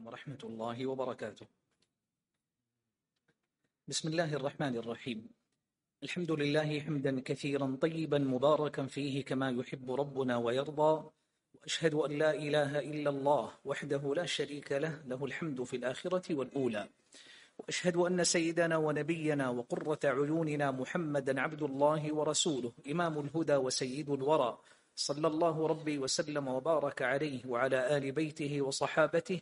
عليكم ورحمة الله وبركاته. بسم الله الرحمن الرحيم. الحمد لله حمدا كثيرا طيبا مباركا فيه كما يحب ربنا ويرضى وأشهد أن لا إله إلا الله وحده لا شريك له له الحمد في الآخرة والأولى. وأشهد أن سيدنا ونبينا وقرة عيوننا محمدا عبد الله ورسوله إمام الهدى وسيد الورى. صلى الله ربي وسلم وبارك عليه وعلى آل بيته وصحابته.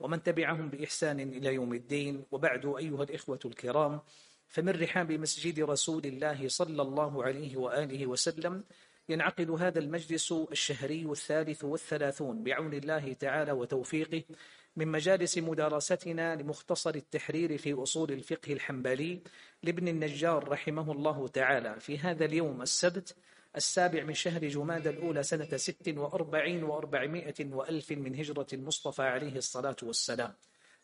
ومن تبعهم بإحسان إلى يوم الدين. وبعد أيها الإخوة الكرام فمن رحاب مسجد رسول الله صلى الله عليه وآله وسلم ينعقد هذا المجلس الشهري الثالث والثلاثون بعون الله تعالى وتوفيقه من مجالس مدارستنا لمختصر التحرير في أصول الفقه الحنبلي لابن النجار رحمه الله تعالى. في هذا اليوم السبت السابع من شهر جماد الأولى سنة ست وأربعين وأربعمائة وألف من هجرة المصطفى عليه الصلاة والسلام.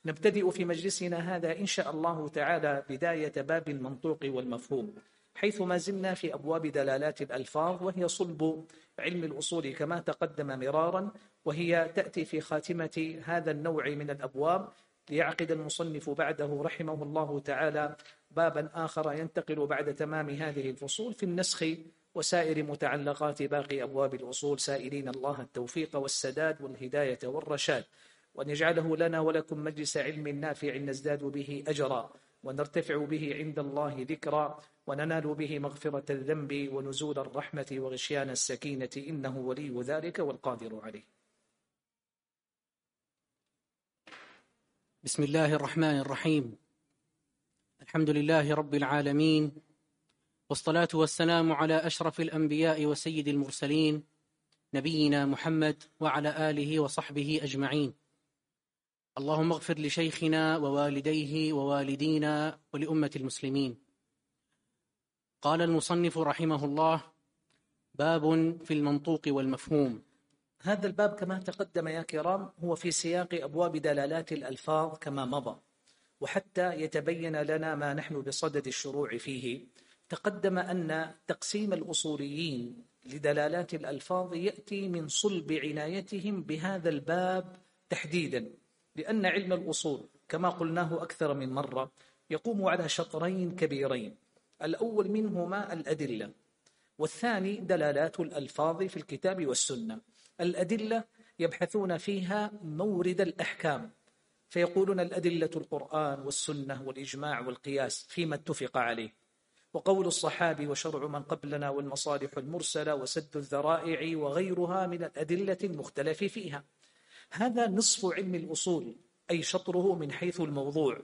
نبتدئ في مجلسنا هذا إن شاء الله تعالى بداية باب المنطوق والمفهوم حيث ما زلنا في أبواب دلالات الألفاظ وهي صلب علم الأصول كما تقدم مرارا وهي تأتي في خاتمة هذا النوع من الأبواب ليعقد المصنف بعده رحمه الله تعالى بابا آخر ينتقل بعد تمام هذه الفصول في النسخ وسائر متعلقات باقي أبواب الأصول سائلين الله التوفيق والسداد والهداية والرشاد. وأن يجعله لنا ولكم مجلس علم نافع نزداد به أجرا ونرتفع به عند الله ذكرا وننال به مغفرة الذنب ونزول الرحمة وغشيان السكينة. إنه ولي ذلك والقادر عليه. بسم الله الرحمن الرحيم. الحمد لله رب العالمين والصلاة والسلام على أشرف الأنبياء وسيد المرسلين نبينا محمد وعلى آله وصحبه أجمعين. اللهم اغفر لشيخنا ووالديه ووالدينا ولأمة المسلمين. قال المصنف رحمه الله باب في المنطوق والمفهوم. هذا الباب كما تقدم يا كرام هو في سياق أبواب دلالات الألفاظ كما مضى وحتى يتبين لنا ما نحن بصدد الشروع فيه. تقدم أن تقسيم الأصوليين لدلالات الألفاظ يأتي من صلب عنايتهم بهذا الباب تحديدا لأن علم الأصول كما قلناه أكثر من مرة يقوم على شطرين كبيرين الأول منهما الأدلة والثاني دلالات الألفاظ في الكتاب والسنة. الأدلة يبحثون فيها مورد الأحكام فيقولون الأدلة القرآن والسنة والإجماع والقياس فيما اتفق عليه. وقول الصحابي وشرع من قبلنا والمصالح المرسلة وسد الذرائع وغيرها من الأدلة المختلف فيها. هذا نصف علم الأصول أي شطره من حيث الموضوع.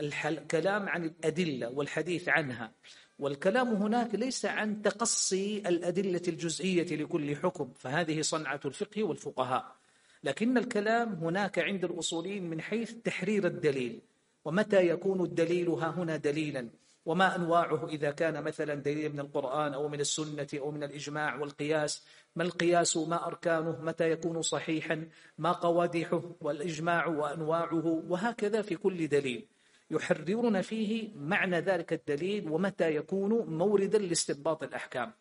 الكلام عن الأدلة والحديث عنها. والكلام هناك ليس عن تقصي الأدلة الجزئية لكل حكم فهذه صنعة الفقه والفقهاء. لكن الكلام هناك عند الأصولين من حيث تحرير الدليل. ومتى يكون الدليل ها هنا دليلا؟ وما أنواعه إذا كان مثلا دليل من القرآن أو من السنة أو من الإجماع والقياس. ما القياس؟ ما أركانه؟ متى يكون صحيحا؟ ما قوادحه؟ والإجماع وأنواعه؟ وهكذا في كل دليل. يحررون فيه معنى ذلك الدليل ومتى يكون موردا لاستنباط الأحكام.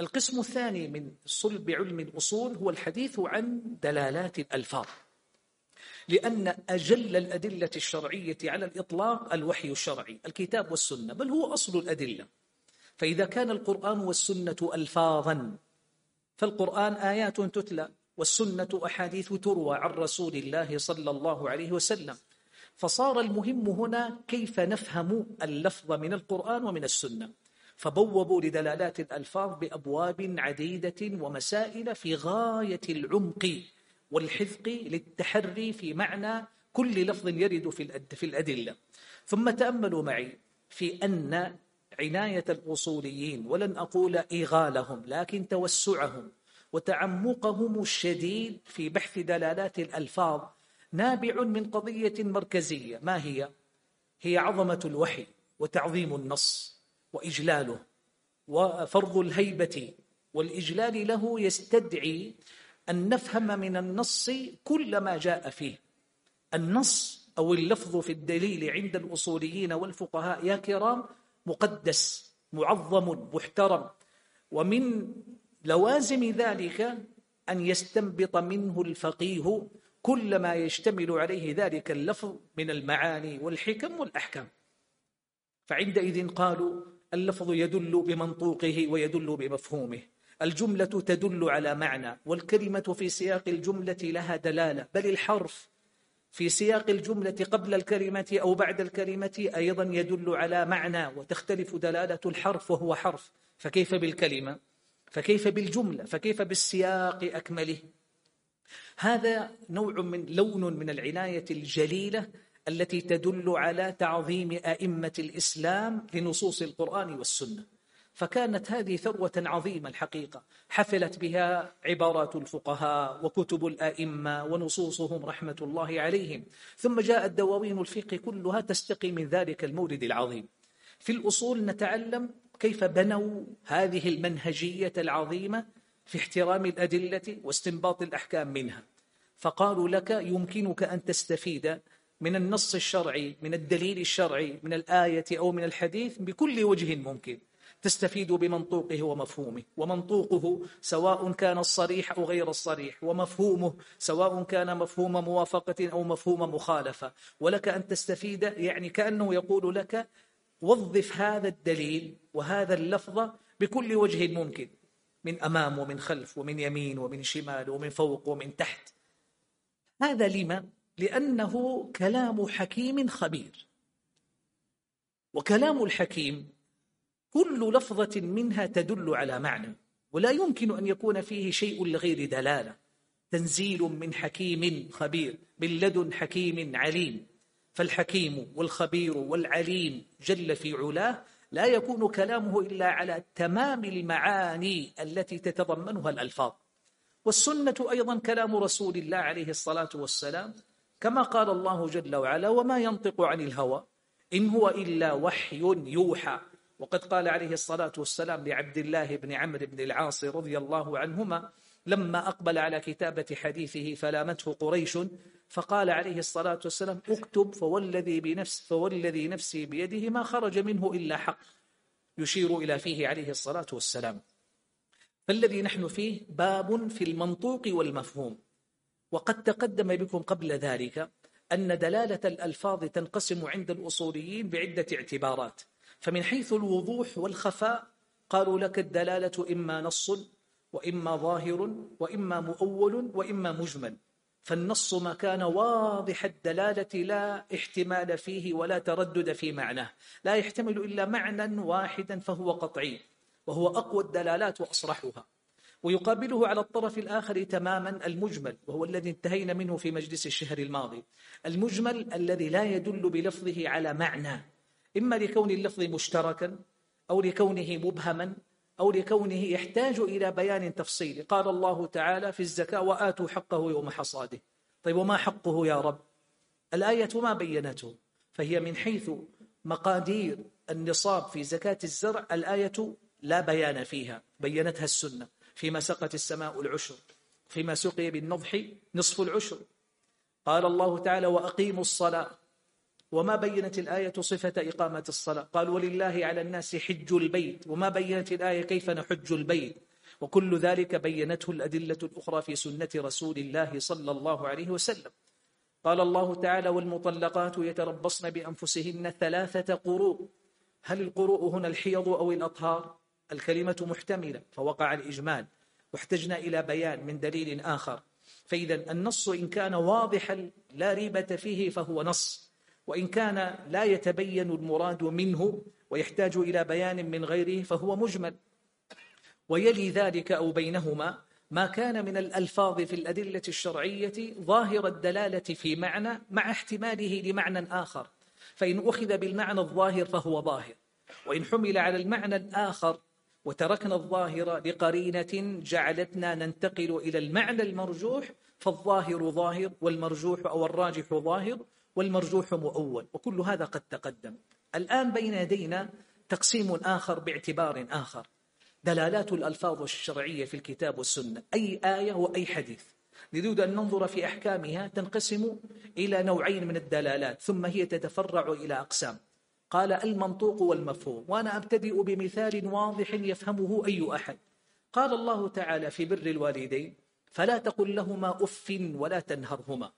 القسم الثاني من صلب علم الأصول هو الحديث عن دلالات الألفاظ. لأن أجل الأدلة الشرعية على الإطلاق الوحي الشرعي الكتاب والسنة بل هو أصل الأدلة. فإذا كان القرآن والسنة ألفاظا فالقرآن آيات تتلى والسنة أحاديث تروى عن رسول الله صلى الله عليه وسلم. فصار المهم هنا كيف نفهم اللفظ من القرآن ومن السنة. فبوبوا لدلالات الألفاظ بأبواب عديدة ومسائل في غاية العمق والحذق للتحري في معنى كل لفظ يرد في الأدلة ثم تأملوا معي في أن عناية الأصوليين ولن أقول إغالهم لكن توسعهم وتعمقهم الشديد في بحث دلالات الألفاظ نابع من قضية مركزية ما هي؟ هي عظمة الوحي وتعظيم النص وإجلاله وفرض الهيبة والإجلال له يستدعي أن نفهم من النص كل ما جاء فيه. النص أو اللفظ في الدليل عند الأصوليين والفقهاء يا كرام مقدس معظم محترم. ومن لوازم ذلك أن يستنبط منه الفقيه كل ما يشتمل عليه ذلك اللفظ من المعاني والحكم والأحكام. فعندئذ قالوا اللفظ يدل بمنطوقه ويدل بمفهومه. الجملة تدل على معنى والكلمة في سياق الجملة لها دلالة بل الحرف في سياق الجملة قبل الكلمة أو بعد الكلمة أيضا يدل على معنى وتختلف دلالة الحرف وهو حرف. فكيف بالكلمة؟ فكيف بالجملة؟ فكيف بالسياق أكمله؟ هذا نوع من لون من العناية الجليلة التي تدل على تعظيم أئمة الإسلام لنصوص القرآن والسنة. فكانت هذه ثروة عظيمة الحقيقة. حفلت بها عبارات الفقهاء وكتب الآئمة ونصوصهم رحمة الله عليهم. ثم جاءت دواوين الفقه كلها تستقي من ذلك المورد العظيم. في الأصول نتعلم كيف بنوا هذه المنهجية العظيمة في احترام الأدلة واستنباط الأحكام منها. فقالوا لك يمكنك أن تستفيد من النص الشرعي من الدليل الشرعي من الآية أو من الحديث بكل وجه ممكن. تستفيد بمنطوقه ومفهومه. ومنطوقه سواء كان الصريح أو غير الصريح ومفهومه سواء كان مفهوم موافقة أو مفهوم مخالفة. ولك أن تستفيد يعني كأنه يقول لك وظف هذا الدليل وهذا اللفظ بكل وجه ممكن من أمام ومن خلف ومن يمين ومن شمال ومن فوق ومن تحت. هذا لما؟ لأنه كلام حكيم خبير. وكلام الحكيم كل لفظة منها تدل على معنى ولا يمكن أن يكون فيه شيء لغير دلالة. تنزيل من حكيم خبير من لدن حكيم عليم. فالحكيم والخبير والعليم جل في علاه لا يكون كلامه إلا على تمام المعاني التي تتضمنها الألفاظ. والسنة أيضا كلام رسول الله عليه الصلاة والسلام كما قال الله جل وعلا وما ينطق عن الهوى إن هو إلا وحي يوحى. وقد قال عليه الصلاة والسلام لعبد الله بن عمرو بن العاص رضي الله عنهما لما أقبل على كتابة حديثه فلامته قريش فقال عليه الصلاة والسلام اكتب فوالذي, بنفس فوالذي نفسي بيده ما خرج منه إلا حق. يشير إلى فيه عليه الصلاة والسلام. فالذي نحن فيه باب في المنطوق والمفهوم وقد تقدم بكم قبل ذلك أن دلالة الألفاظ تنقسم عند الأصوليين بعدة اعتبارات فمن حيث الوضوح والخفاء قالوا لك الدلالة إما نص وإما ظاهر وإما مؤول وإما مجمل. فالنص ما كان واضح الدلالة لا احتمال فيه ولا تردد في معناه. لا يحتمل إلا معنى واحدا فهو قطعي وهو أقوى الدلالات وأصرحها. ويقابله على الطرف الآخر تماما المجمل وهو الذي انتهينا منه في مجلس الشهر الماضي. المجمل الذي لا يدل بلفظه على معنى. إما لكون اللفظ مشتركا أو لكونه مبهما أو لكونه يحتاج إلى بيان تفصيلي قال الله تعالى في الزكاة وآتوا حقه يوم حصاده. طيب وما حقه يا رب؟ الآية ما بينته؟ فهي من حيث مقادير النصاب في زكاة الزرع الآية لا بيان فيها بينتها السنة. فيما سقت السماء العشر فيما سقي بالنضح نصف العشر. قال الله تعالى وأقيموا الصلاة. وما بينت الآية صفة إقامة الصلاة؟ قال ولله على الناس حج البيت. وما بينت الآية كيف نحج البيت؟ وكل ذلك بينته الأدلة الأخرى في سنة رسول الله صلى الله عليه وسلم. قال الله تعالى والمطلقات يتربصن بأنفسهن ثلاثة قروء. هل القروء هنا الحيض أو الأطهار؟ الكلمة محتملة فوقع الإجمال. واحتجنا إلى بيان من دليل آخر. فإذا النص إن كان واضحا لا ريبة فيه فهو نص. وإن كان لا يتبين المراد منه ويحتاج إلى بيان من غيره فهو مجمل. ويلي ذلك أو بينهما ما كان من الألفاظ في الأدلة الشرعية ظاهر الدلالة في معنى مع احتماله لمعنى آخر. فإن أخذ بالمعنى الظاهر فهو ظاهر. وإن حمل على المعنى الآخر وتركنا الظاهر لقرينة جعلتنا ننتقل إلى المعنى المرجوح فالظاهر ظاهر والمرجوح أو الراجح ظاهر والمرجوح مؤول وكل هذا قد تقدم. الآن بين يدينا تقسيم آخر باعتبار آخر. دلالات الألفاظ الشرعية في الكتاب والسنة. أي آية وأي حديث. نريد أن ننظر في أحكامها تنقسم إلى نوعين من الدلالات ثم هي تتفرع إلى أقسام. قال المنطوق والمفهوم وأنا أبتدئ بمثال واضح يفهمه أي أحد. قال الله تعالى في بر الوالدين فلا تقل لهما أف ولا تنهرهما.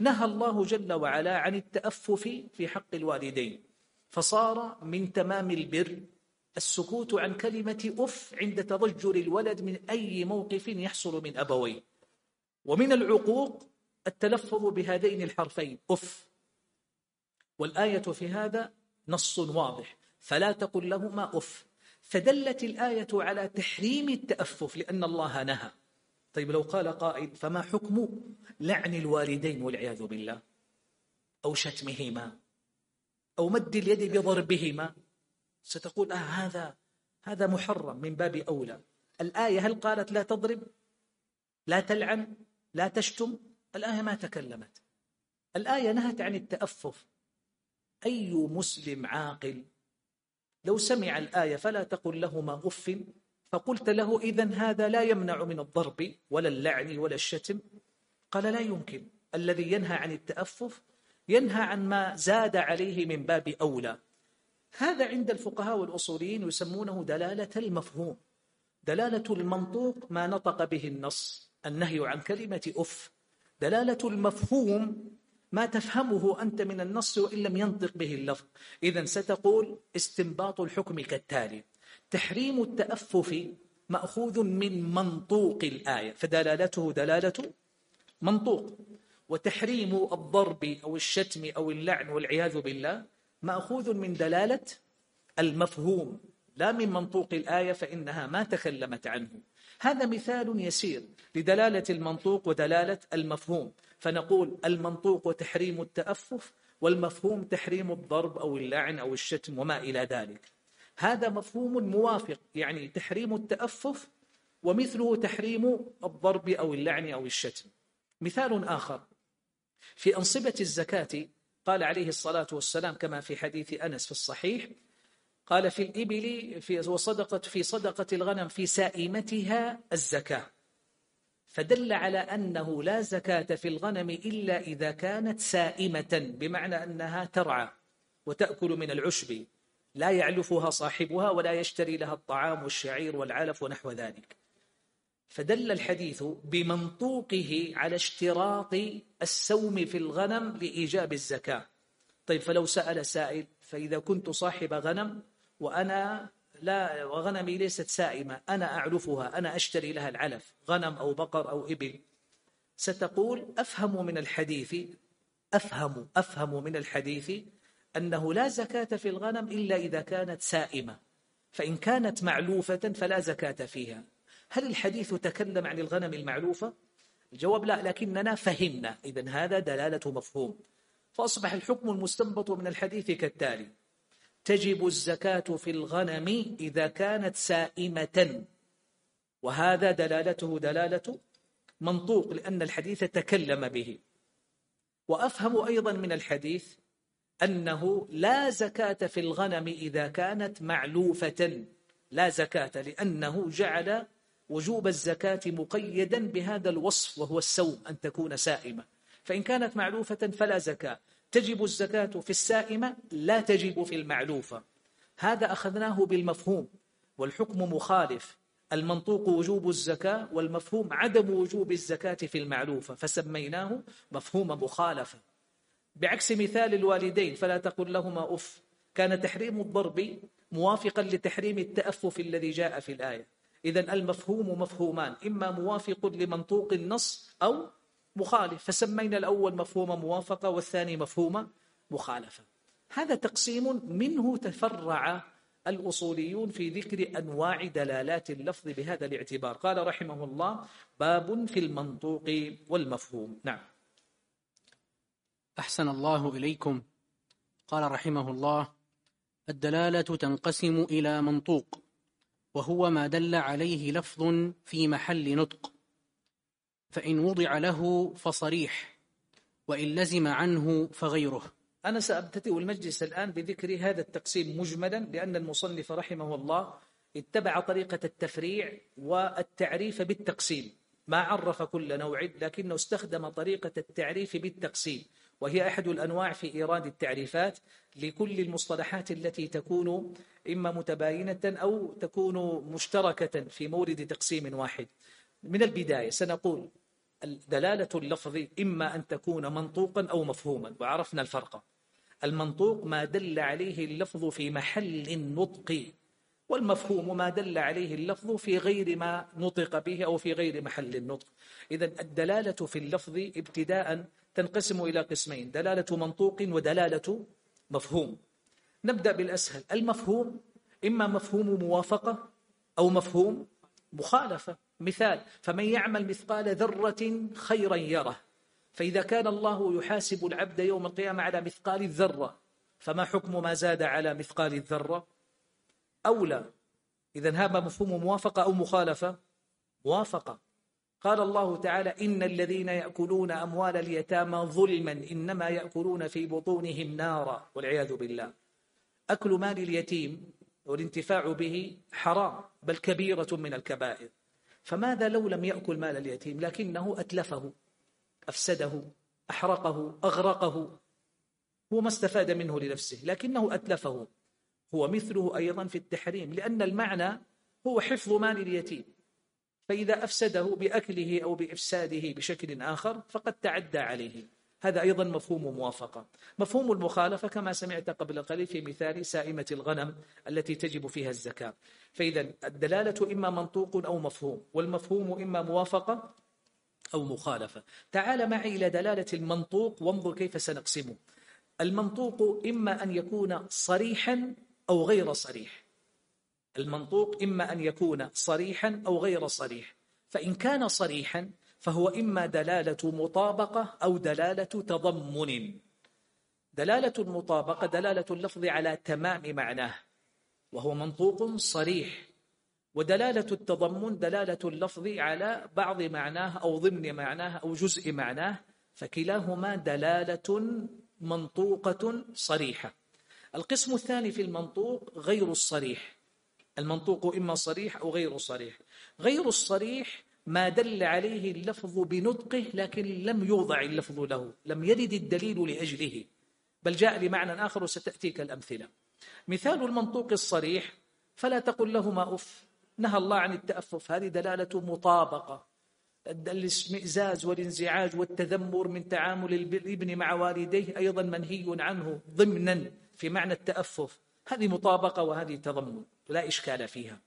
نهى الله جل وعلا عن التأفف في حق الوالدين فصار من تمام البر السكوت عن كلمة أف عند تضجر الولد من أي موقف يحصل من أبويه. ومن العقوق التلفظ بهذين الحرفين أف. والآية في هذا نص واضح فلا تقل لهما أف. فدلت الآية على تحريم التأفف لأن الله نهى. طيب لو قال قائل فما حكم لعن الوالدين والعياذ بالله؟ أو شتمهما؟ أو مد اليد بضربهما؟ ستقول آه هذا هذا محرم من باب أولى. الآية هل قالت لا تضرب؟ لا تلعن؟ لا تشتم؟ الآية ما تكلمت. الآية نهت عن التأفف. أي مسلم عاقل؟ لو سمع الآية فلا تقل لهما أف. فقلت له إذا هذا لا يمنع من الضرب ولا اللعن ولا الشتم. قال لا يمكن. الذي ينهى عن التأفف ينهى عن ما زاد عليه من باب أولى. هذا عند الفقهاء والأصوليين يسمونه دلالة المفهوم. دلالة المنطوق ما نطق به النص. النهي عن كلمة أف. دلالة المفهوم ما تفهمه أنت من النص وإن لم ينطق به اللفظ. إذا ستقول استنباط الحكم كالتالي. تحريم التأفف مأخوذ من منطوق الآية. فدلالته دلالة منطوق. وتحريم الضرب أو الشتم أو اللعن والعياذ بالله مأخوذ من دلالة المفهوم. لا من منطوق الآية فإنها ما تكلمت عنه. هذا مثال يسير لدلالة المنطوق ودلالة المفهوم. فنقول المنطوق وتحريم التأفف والمفهوم تحريم الضرب أو اللعن أو الشتم وما إلى ذلك. هذا مفهوم موافق يعني تحريم التأفف ومثله تحريم الضرب أو اللعن أو الشتم. مثال آخر. في أنصبة الزكاة قال عليه الصلاة والسلام كما في حديث أنس في الصحيح قال في الإبل في وصدقة في صدقة الغنم في سائمتها الزكاة. فدل على أنه لا زكاة في الغنم إلا إذا كانت سائمة بمعنى أنها ترعى وتأكل من العشب. لا يعلفها صاحبها ولا يشتري لها الطعام والشعير والعلف ونحو ذلك. فدل الحديث بمنطوقه على اشتراط السوم في الغنم لإيجاب الزكاة. طيب فلو سأل سائل فإذا كنت صاحب غنم وأنا لا وغنمي ليست سائمة أنا أعلفها أنا أشتري لها العلف غنم أو بقر أو إبل ستقول أفهم من الحديث أفهم أفهم من الحديث أنه لا زكاة في الغنم إلا إذا كانت سائمة. فإن كانت معلوفة فلا زكاة فيها. هل الحديث تكلم عن الغنم المعلوفة؟ الجواب لا لكننا فهمنا. إذا هذا دلالة مفهوم. فأصبح الحكم المستنبط من الحديث كالتالي. تجب الزكاة في الغنم إذا كانت سائمة. وهذا دلالته دلالة منطوق لأن الحديث تكلم به. وأفهم أيضا من الحديث أنه لا زكاة في الغنم إذا كانت معلوفة. لا زكاة لأنه جعل وجوب الزكاة مقيدا بهذا الوصف وهو السوم أن تكون سائمة. فإن كانت معلوفة فلا زكاة. تجب الزكاة في السائمة لا تجب في المعلوفة. هذا أخذناه بالمفهوم والحكم مخالف. المنطوق وجوب الزكاة والمفهوم عدم وجوب الزكاة في المعلوفة. فسميناه مفهوم مخالفة. بعكس مثال الوالدين فلا تقل لهما أف. كان تحريم الضرب موافقا لتحريم التأفف الذي جاء في الآية. إذا المفهوم مفهومان إما موافق لمنطوق النص أو مخالف. فسمينا الأول مفهوم موافقة والثاني مفهوم مخالفة. هذا تقسيم منه تفرع الأصوليون في ذكر أنواع دلالات اللفظ بهذا الاعتبار. قال رحمه الله باب في المنطوق والمفهوم. نعم. أحسن الله إليكم. قال رحمه الله الدلالة تنقسم إلى منطوق وهو ما دل عليه لفظ في محل نطق. فإن وضع له فصريح وإن لزم عنه فغيره. أنا سأبتدئ المجلس الآن بذكر هذا التقسيم مجملا لأن المصنف رحمه الله اتبع طريقة التفريع والتعريف بالتقسيم. ما عرف كل نوع لكنه استخدم طريقة التعريف بالتقسيم. وهي أحد الأنواع في إيراد التعريفات لكل المصطلحات التي تكون إما متباينة أو تكون مشتركة في مورد تقسيم واحد. من البداية سنقول دلالة اللفظ إما أن تكون منطوقا أو مفهوما وعرفنا الفرق. المنطوق ما دل عليه اللفظ في محل النطق والمفهوم ما دل عليه اللفظ في غير ما نطق به أو في غير محل النطق. إذا الدلالة في اللفظ ابتداء تنقسم إلى قسمين دلالة منطوق ودلالة مفهوم. نبدأ بالأسهل المفهوم إما مفهوم موافقة أو مفهوم مخالفة. مثال فمن يعمل مثقال ذرة خيرا يره فإذا كان الله يحاسب العبد يوم القيامة على مثقال الذرة فما حكم ما زاد على مثقال الذرة؟ أولى إذا هذا مفهوم موافقة أو مخالفة؟ موافقة. قال الله تعالى إن الذين يأكلون أموال اليتامى ظلما إنما يأكلون في بطونهم نارا والعياذ بالله. أكل مال اليتيم والانتفاع به حرام بل كبيرة من الكبائر. فماذا لو لم يأكل مال اليتيم؟ لكنه أتلفه أفسده أحرقه أغرقه. هو ما استفاد منه لنفسه لكنه أتلفه. هو مثله أيضا في التحريم لأن المعنى هو حفظ مال اليتيم. فإذا أفسده بأكله أو بإفساده بشكل آخر فقد تعدى عليه. هذا أيضا مفهوم موافقة. مفهوم المخالفة كما سمعت قبل قليل في مثال سائمة الغنم التي تجب فيها الزكاة. فإذا الدلالة إما منطوق أو مفهوم والمفهوم إما موافقة أو مخالفة. تعال معي إلى دلالة المنطوق وانظر كيف سنقسمه. المنطوق إما أن يكون صريحا أو غير صريح. المنطوق إما أن يكون صريحا أو غير صريح. فإن كان صريحا فهو إما دلالة مطابقة أو دلالة تضمن. دلالة المطابقة دلالة اللفظ على تمام معناه وهو منطوق صريح. ودلالة التضمن دلالة اللفظ على بعض معناه أو ضمن معناه أو جزء معناه فكلاهما دلالة منطوقة صريحة. القسم الثاني في المنطوق غير الصريح. المنطوق إما صريح أو غير صريح. غير الصريح ما دل عليه اللفظ بنطقه لكن لم يوضع اللفظ له لم يرد الدليل لأجله. بل جاء لمعنى آخر وستأتيك الأمثلة. مثال المنطوق الصريح فلا تقل لهما أف نهى الله عن التأفف. هذه دلالة مطابقة. الاشمئزاز والانزعاج والتذمر من تعامل الابن مع والديه أيضا منهي عنه ضمنا في معنى التأفف. هذه مطابقة وهذه تضمن. لا إشكال فيها.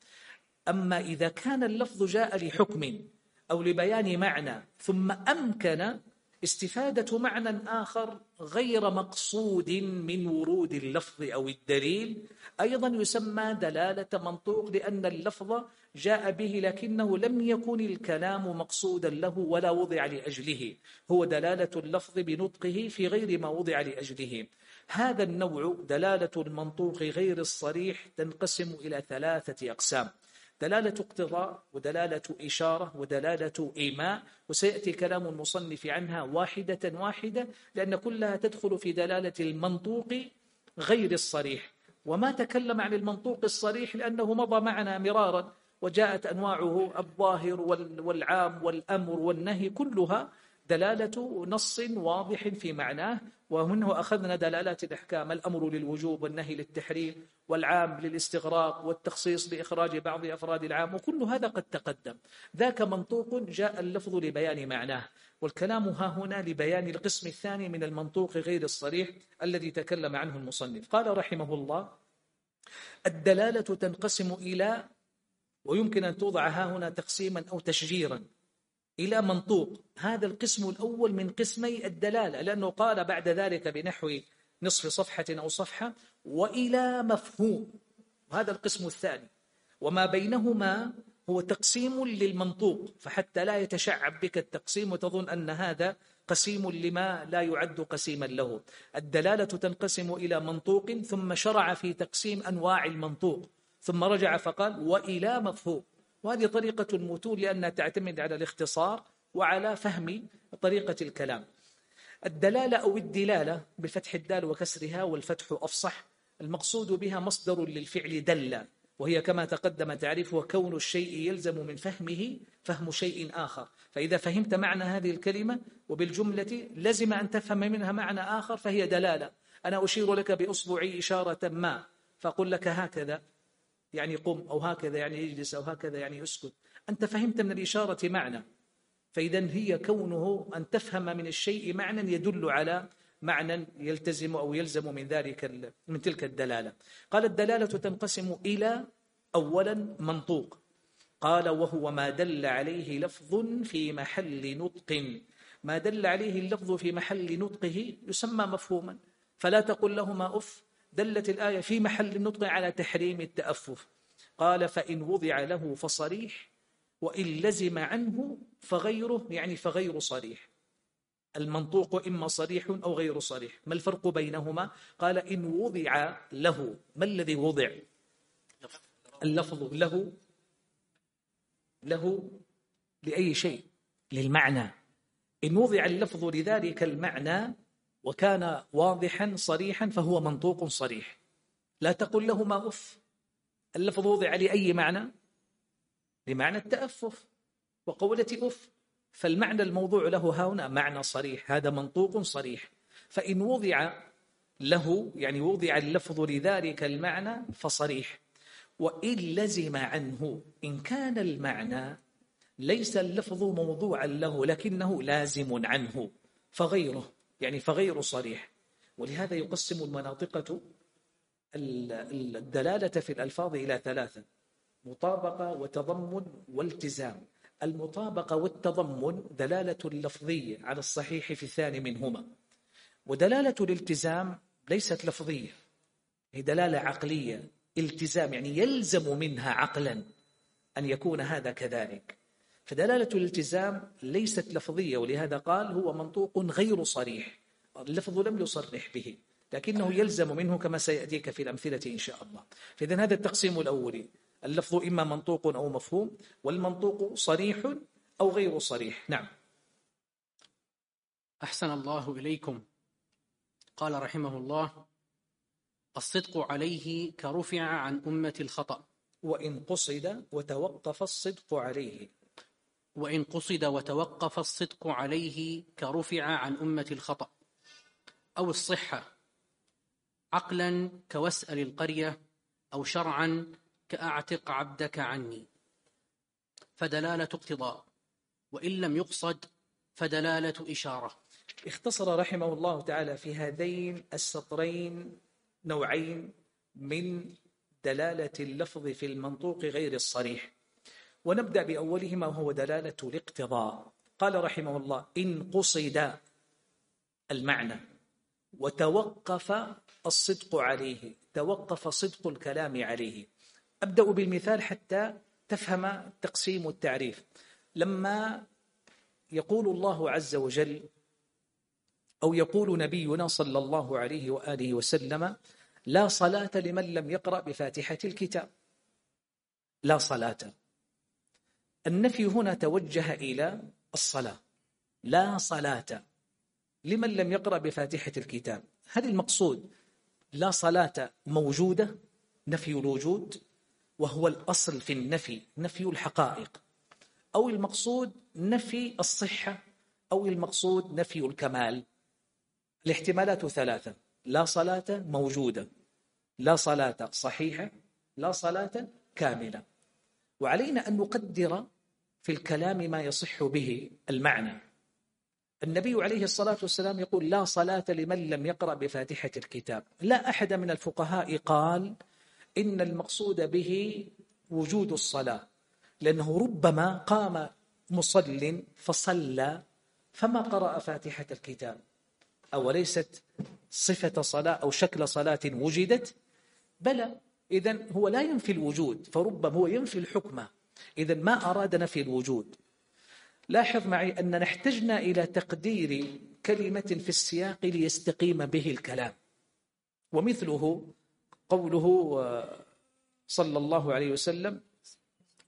أما إذا كان اللفظ جاء لحكم أو لبيان معنى ثم أمكن استفادة معنى آخر غير مقصود من ورود اللفظ أو الدليل أيضا يسمى دلالة منطوق لأن اللفظ جاء به لكنه لم يكن الكلام مقصودا له ولا وضع لأجله. هو دلالة اللفظ بنطقه في غير ما وضع لأجله. هذا النوع دلالة المنطوق غير الصريح تنقسم إلى ثلاثة أقسام. دلالة اقتضاء ودلالة إشارة ودلالة إيماء وسيأتي كلام المصنف عنها واحدة واحدة لأن كلها تدخل في دلالة المنطوق غير الصريح. وما تكلم عن المنطوق الصريح لأنه مضى معنا مرارا. وجاءت أنواعه الظاهر والعام والأمر والنهي كلها دلالة نص واضح في معناه ومنه أخذنا دلالات الإحكام الأمر للوجوب والنهي للتحريم والعام للاستغراق والتخصيص بإخراج بعض أفراد العام وكل هذا قد تقدم. ذاك منطوق جاء اللفظ لبيان معناه والكلام ها هنا لبيان القسم الثاني من المنطوق غير الصريح الذي تكلم عنه المصنف. قال رحمه الله الدلالة تنقسم إلى ويمكن أن توضع ها هنا تقسيما أو تشجيرا إلى منطوق. هذا القسم الأول من قسمي الدلالة لأنه قال بعد ذلك بنحو نصف صفحة أو صفحة وإلى مفهوم. هذا القسم الثاني. وما بينهما هو تقسيم للمنطوق فحتى لا يتشعب بك التقسيم وتظن أن هذا قسيم لما لا يعد قسيما له. الدلالة تنقسم إلى منطوق ثم شرع في تقسيم أنواع المنطوق. ثم رجع فقال وإلى مفهوم. وهذه طريقة المتون لأنها تعتمد على الاختصار وعلى فهم طريقة الكلام. الدلالة أو الدلالة بفتح الدال وكسرها والفتح أفصح المقصود بها مصدر للفعل دل وهي كما تقدم تعريفها كون الشيء يلزم من فهمه فهم شيء آخر. فإذا فهمت معنى هذه الكلمة وبالجملة لزم أن تفهم منها معنى آخر فهي دلالة. أنا أشير لك بأصبعي إشارة ما فأقول لك هكذا. يعني قم أو هكذا يعني اجلس أو هكذا يعني اسكت. أنت فهمت من الإشارة معنى. فإذا هي كونه أن تفهم من الشيء معنى يدل على معنى يلتزم أو يلزم من ذلك من تلك الدلالة. قال الدلالة تنقسم إلى أولا منطوق. قال وهو ما دل عليه لفظ في محل نطق. ما دل عليه اللفظ في محل نطقه يسمى مفهوما. فلا تقل لهما أف دلت الآية في محل النطق على تحريم التأفف. قال فإن وضع له فصريح وإن لزم عنه فغيره يعني فغير صريح. المنطوق إما صريح أو غير صريح. ما الفرق بينهما؟ قال إن وضع له. ما الذي وضع؟ اللفظ له له لأي شيء؟ للمعنى. إن وضع اللفظ لذلك المعنى وكان واضحا صريحا فهو منطوق صريح. لا تقل له ما أف. اللفظ وضع لأي معنى؟ لمعنى التأفف وقولة أف. فالمعنى الموضوع له هنا معنى صريح. هذا منطوق صريح. فإن وضع له يعني وضع اللفظ لذلك المعنى فصريح. وإن لزم عنه إن كان المعنى ليس اللفظ موضوعا له لكنه لازم عنه فغيره. يعني فغير صريح. ولهذا يقسم المناطقة الدلالة في الألفاظ إلى ثلاثة مطابقة وتضمن والتزام. المطابقة والتضمن دلالة لفظية على الصحيح في الثاني منهما. ودلالة الالتزام ليست لفظية هي دلالة عقلية التزام يعني يلزم منها عقلا أن يكون هذا كذلك. فدلالة الالتزام ليست لفظية ولهذا قال هو منطوق غير صريح. اللفظ لم يصرح به لكنه يلزم منه كما سيأتيك في الأمثلة إن شاء الله. فإذا هذا التقسيم الأولي اللفظ إما منطوق أو مفهوم والمنطوق صريح أو غير صريح. نعم. أحسن الله إليكم. قال رحمه الله الصدق عليه كرفع عن أمة الخطأ. وإن قصد وتوقف الصدق عليه. وإن قصد وتوقف الصدق عليه كرفع عن أمة الخطأ. أو الصحة عقلا كوسأل القرية أو شرعا كأعتق عبدك عني. فدلالة اقتضاء وإن لم يقصد فدلالة إشارة. اختصر رحمه الله تعالى في هذين السطرين نوعين من دلالة اللفظ في المنطوق غير الصريح. ونبدأ بأولهما وهو دلالة الاقتضاء. قال رحمه الله إن قصد المعنى وتوقف الصدق عليه توقف صدق الكلام عليه. أبدأ بالمثال حتى تفهم تقسيم التعريف. لما يقول الله عز وجل أو يقول نبينا صلى الله عليه وآله وسلم لا صلاة لمن لم يقرأ بفاتحة الكتاب. لا صلاة. النفي هنا توجه إلى الصلاة. لا صلاة لمن لم يقرأ بفاتحة الكتاب. هذا المقصود. لا صلاة موجودة نفي الوجود وهو الأصل في النفي نفي الحقائق. أو المقصود نفي الصحة أو المقصود نفي الكمال. الاحتمالات ثلاثة. لا صلاة موجودة. لا صلاة صحيحة. لا صلاة كاملة. وعلينا أن نقدر في الكلام ما يصح به المعنى. النبي عليه الصلاة والسلام يقول لا صلاة لمن لم يقرأ بفاتحة الكتاب. لا أحد من الفقهاء قال إن المقصود به وجود الصلاة لأنه ربما قام مصل فصلى فما قرأ فاتحة الكتاب. أوليست صفة صلاة أو شكل صلاة وجدت؟ بلى إذا هو لا ينفي الوجود فربما هو ينفي الحكمة إذا ما أراد نفي الوجود. لاحظ معي أننا احتجنا إلى تقدير كلمة في السياق ليستقيم به الكلام. ومثله قوله صلى الله عليه وسلم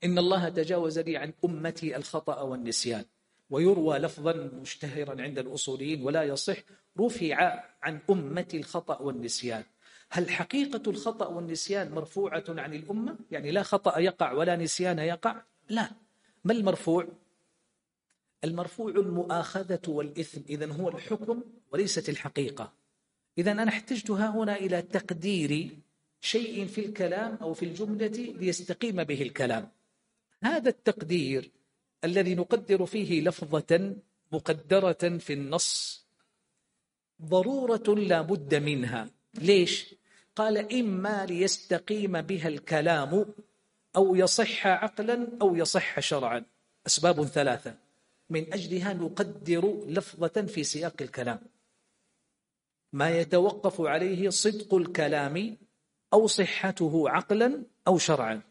إن الله تجاوز لي عن أمتي الخطأ والنسيان. ويروى لفظا مشتهرا عند الأصوليين ولا يصح رفع عن أمتي الخطأ والنسيان. هل حقيقة الخطأ والنسيان مرفوعة عن الأمة؟ يعني لا خطأ يقع ولا نسيان يقع؟ لا ما المرفوع؟ المرفوع المؤاخذة والإثم إذن هو الحكم وليست الحقيقة إذا أنا احتجتها هنا إلى تقدير شيء في الكلام أو في الجملة ليستقيم به الكلام هذا التقدير الذي نقدر فيه لفظة مقدرة في النص ضرورة لا بد منها ليش؟ قال إما ليستقيم بها الكلام أو يصح عقلا أو يصح شرعا. أسباب ثلاثة. من أجلها نقدر لفظة في سياق الكلام. ما يتوقف عليه صدق الكلام أو صحته عقلا أو شرعا.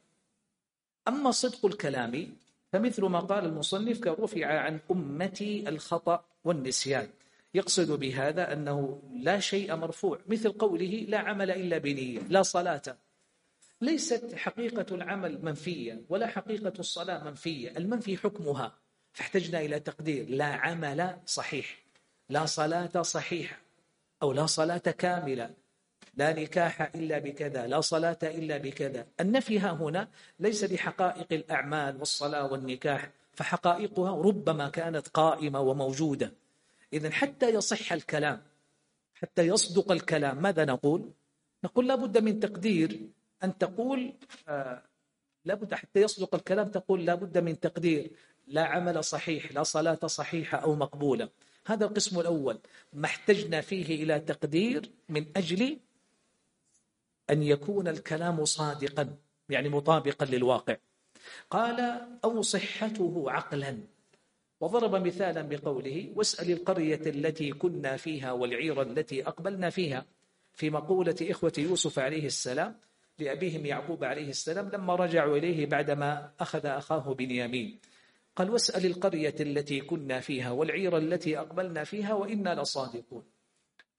أما صدق الكلام فمثل ما قال المصنف كرفع عن أمتي الخطأ والنسيان. يقصد بهذا أنه لا شيء مرفوع مثل قوله لا عمل إلا بنية لا صلاة. ليست حقيقة العمل منفية ولا حقيقة الصلاة منفية المنفي حكمها. فاحتجنا إلى تقدير لا عمل صحيح لا صلاة صحيحة أو لا صلاة كاملة لا نكاح إلا بكذا لا صلاة إلا بكذا. النفي ها هنا ليس لحقائق الأعمال والصلاة والنكاح فحقائقها ربما كانت قائمة وموجودة. إذا حتى يصح الكلام حتى يصدق الكلام ماذا نقول؟ نقول لابد من تقدير أن تقول آه لابد حتى يصدق الكلام تقول لابد من تقدير لا عمل صحيح لا صلاة صحيحة أو مقبولة. هذا القسم الأول. ما احتجنا فيه إلى تقدير من أجل أن يكون الكلام صادقا يعني مطابقا للواقع. قال أو صحته عقلا. وضرب مثالا بقوله واسأل القرية التي كنا فيها والعير التي أقبلنا فيها في مقولة إخوة يوسف عليه السلام لأبيهم يعقوب عليه السلام لما رجعوا إليه بعدما أخذ أخاه بنيامين. قال واسأل القرية التي كنا فيها والعير التي أقبلنا فيها وإنا لصادقون.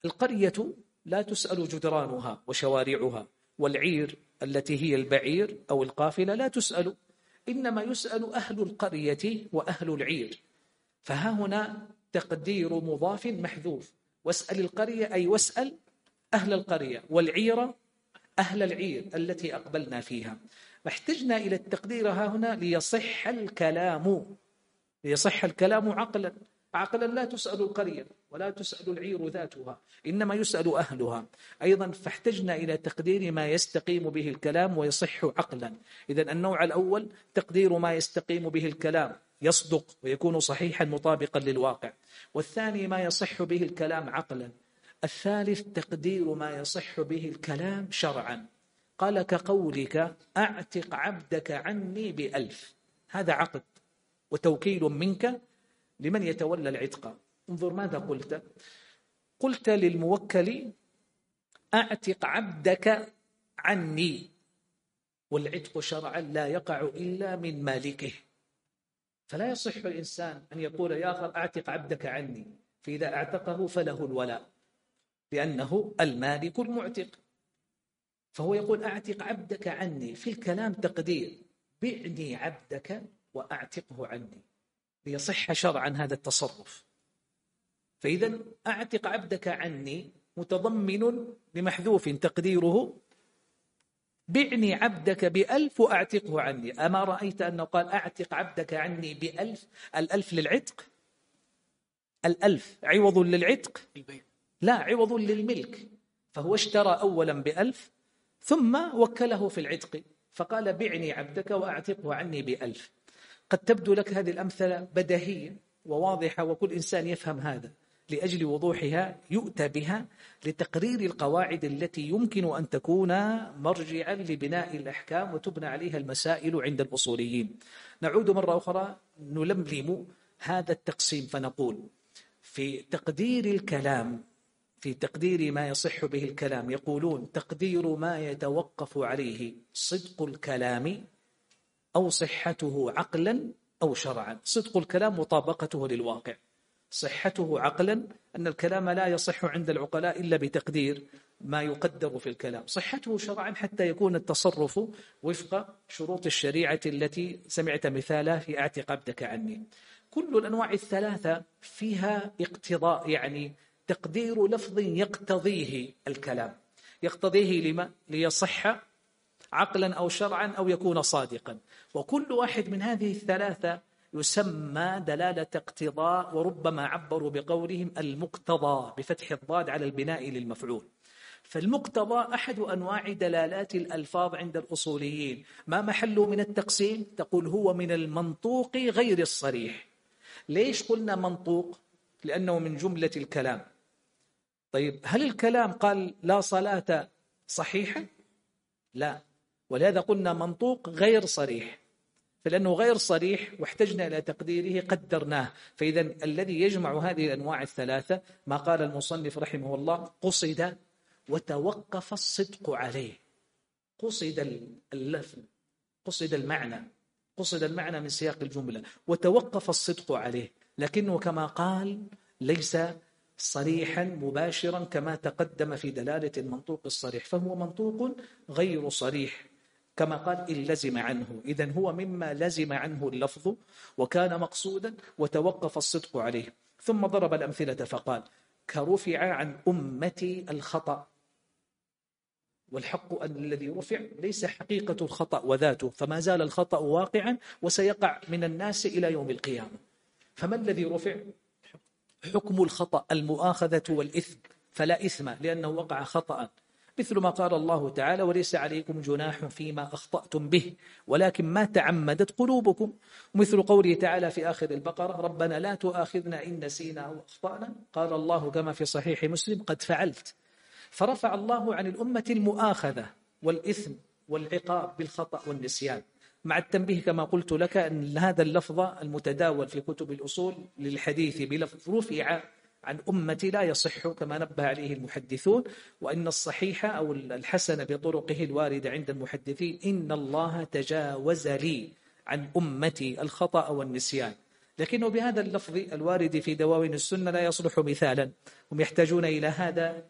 القرية لا تسأل جدرانها وشوارعها والعير التي هي البعير أو القافلة لا تسأل إنما يسأل أهل القرية وأهل العير. فها هنا تقدير مضاف محذوف. واسأل القرية أي واسأل أهل القرية والعير أهل العير التي أقبلنا فيها. فاحتجنا إلى التقدير ها هنا ليصح الكلام ليصح الكلام عقلا. عقلا لا تسأل القرية ولا تسأل العير ذاتها إنما يسأل أهلها. أيضا فاحتجنا إلى تقدير ما يستقيم به الكلام ويصح عقلا. إذا النوع الأول تقدير ما يستقيم به الكلام. يصدق ويكون صحيحا مطابقا للواقع. والثاني ما يصح به الكلام عقلا. الثالث تقدير ما يصح به الكلام شرعا. قال كقولك أعتق عبدك عني بألف. هذا عقد وتوكيل منك لمن يتولى العتق. انظر ماذا قلت. قلت للموكل أعتق عبدك عني. والعتق شرعا لا يقع إلا من مالكه. فلا يصح الإنسان أن يقول يا أخر أعتق عبدك عني فإذا أعتقه فله الولاء لأنه المالك المعتق. فهو يقول أعتق عبدك عني في الكلام تقدير بعني عبدك وأعتقه عني ليصح شرعا هذا التصرف. فإذا أعتق عبدك عني متضمن لمحذوف تقديره بعني عبدك بألف وأعتقه عني. أما رأيت أنه قال أعتق عبدك عني بألف الألف للعتق؟ الألف عوض للعتق؟ لا عوض للملك. فهو اشترى أولا بألف ثم وكله في العتق. فقال بعني عبدك وأعتقه عني بألف. قد تبدو لك هذه الأمثلة بديهية وواضحة وكل إنسان يفهم هذا. لأجل وضوحها يؤتى بها لتقرير القواعد التي يمكن أن تكون مرجعا لبناء الأحكام وتبنى عليها المسائل عند الأصوليين. نعود مرة أخرى نلملم هذا التقسيم فنقول في تقدير الكلام في تقدير ما يصح به الكلام يقولون تقدير ما يتوقف عليه صدق الكلام أو صحته عقلا أو شرعا. صدق الكلام مطابقته للواقع. صحته عقلا أن الكلام لا يصح عند العقلاء إلا بتقدير ما يقدر في الكلام. صحته شرعا حتى يكون التصرف وفق شروط الشريعة التي سمعت مثالها في أعتق عبدك عني. كل الأنواع الثلاثة فيها اقتضاء يعني تقدير لفظ يقتضيه الكلام. يقتضيه لما؟ ليصح عقلا أو شرعا أو يكون صادقا. وكل واحد من هذه الثلاثة يسمى دلالة اقتضاء وربما عبروا بقولهم المقتضى بفتح الضاد على البناء للمفعول. فالمقتضى أحد أنواع دلالات الألفاظ عند الأصوليين. ما محله من التقسيم؟ تقول هو من المنطوق غير الصريح. ليش قلنا منطوق؟ لأنه من جملة الكلام. طيب هل الكلام قال لا صلاة صحيحة؟ لا. ولهذا قلنا منطوق غير صريح. فلأنه غير صريح واحتجنا إلى تقديره قدرناه. فإذا الذي يجمع هذه الأنواع الثلاثة ما قال المصنف رحمه الله قصد وتوقف الصدق عليه. قصد اللفظ قصد المعنى قصد المعنى من سياق الجملة. وتوقف الصدق عليه. لكنه كما قال ليس صريحا مباشرا كما تقدم في دلالة المنطوق الصريح. فهو منطوق غير صريح. كما قال إن لزم عنه. إذا هو مما لزم عنه اللفظ وكان مقصودا وتوقف الصدق عليه. ثم ضرب الأمثلة فقال كرفع عن أمتي الخطأ. والحق أن الذي رفع ليس حقيقة الخطأ وذاته. فما زال الخطأ واقعا وسيقع من الناس إلى يوم القيامة. فما الذي رفع؟ حكم الخطأ المؤاخذة والإثم. فلا إثم لأنه وقع خطأ. مثل ما قال الله تعالى وليس عليكم جناح فيما أخطأتم به ولكن ما تعمدت قلوبكم. ومثل قوله تعالى في آخر البقرة ربنا لا تؤاخذنا إن نسينا أو أخطأنا. قال الله كما في صحيح مسلم قد فعلت. فرفع الله عن الأمة المؤاخذة والإثم والعقاب بالخطأ والنسيان. مع التنبيه كما قلت لك أن هذا اللفظ المتداول في كتب الأصول للحديث بلفظ رفع عن أمتي لا يصح كما نبه عليه المحدثون وإن الصحيح أو الحسن بطرقه الواردة عند المحدثين إن الله تجاوز لي عن أمتي الخطأ والنسيان. لكنه بهذا اللفظ الوارد في دواوين السنة لا يصلح مثالا. هم يحتاجون إلى هذا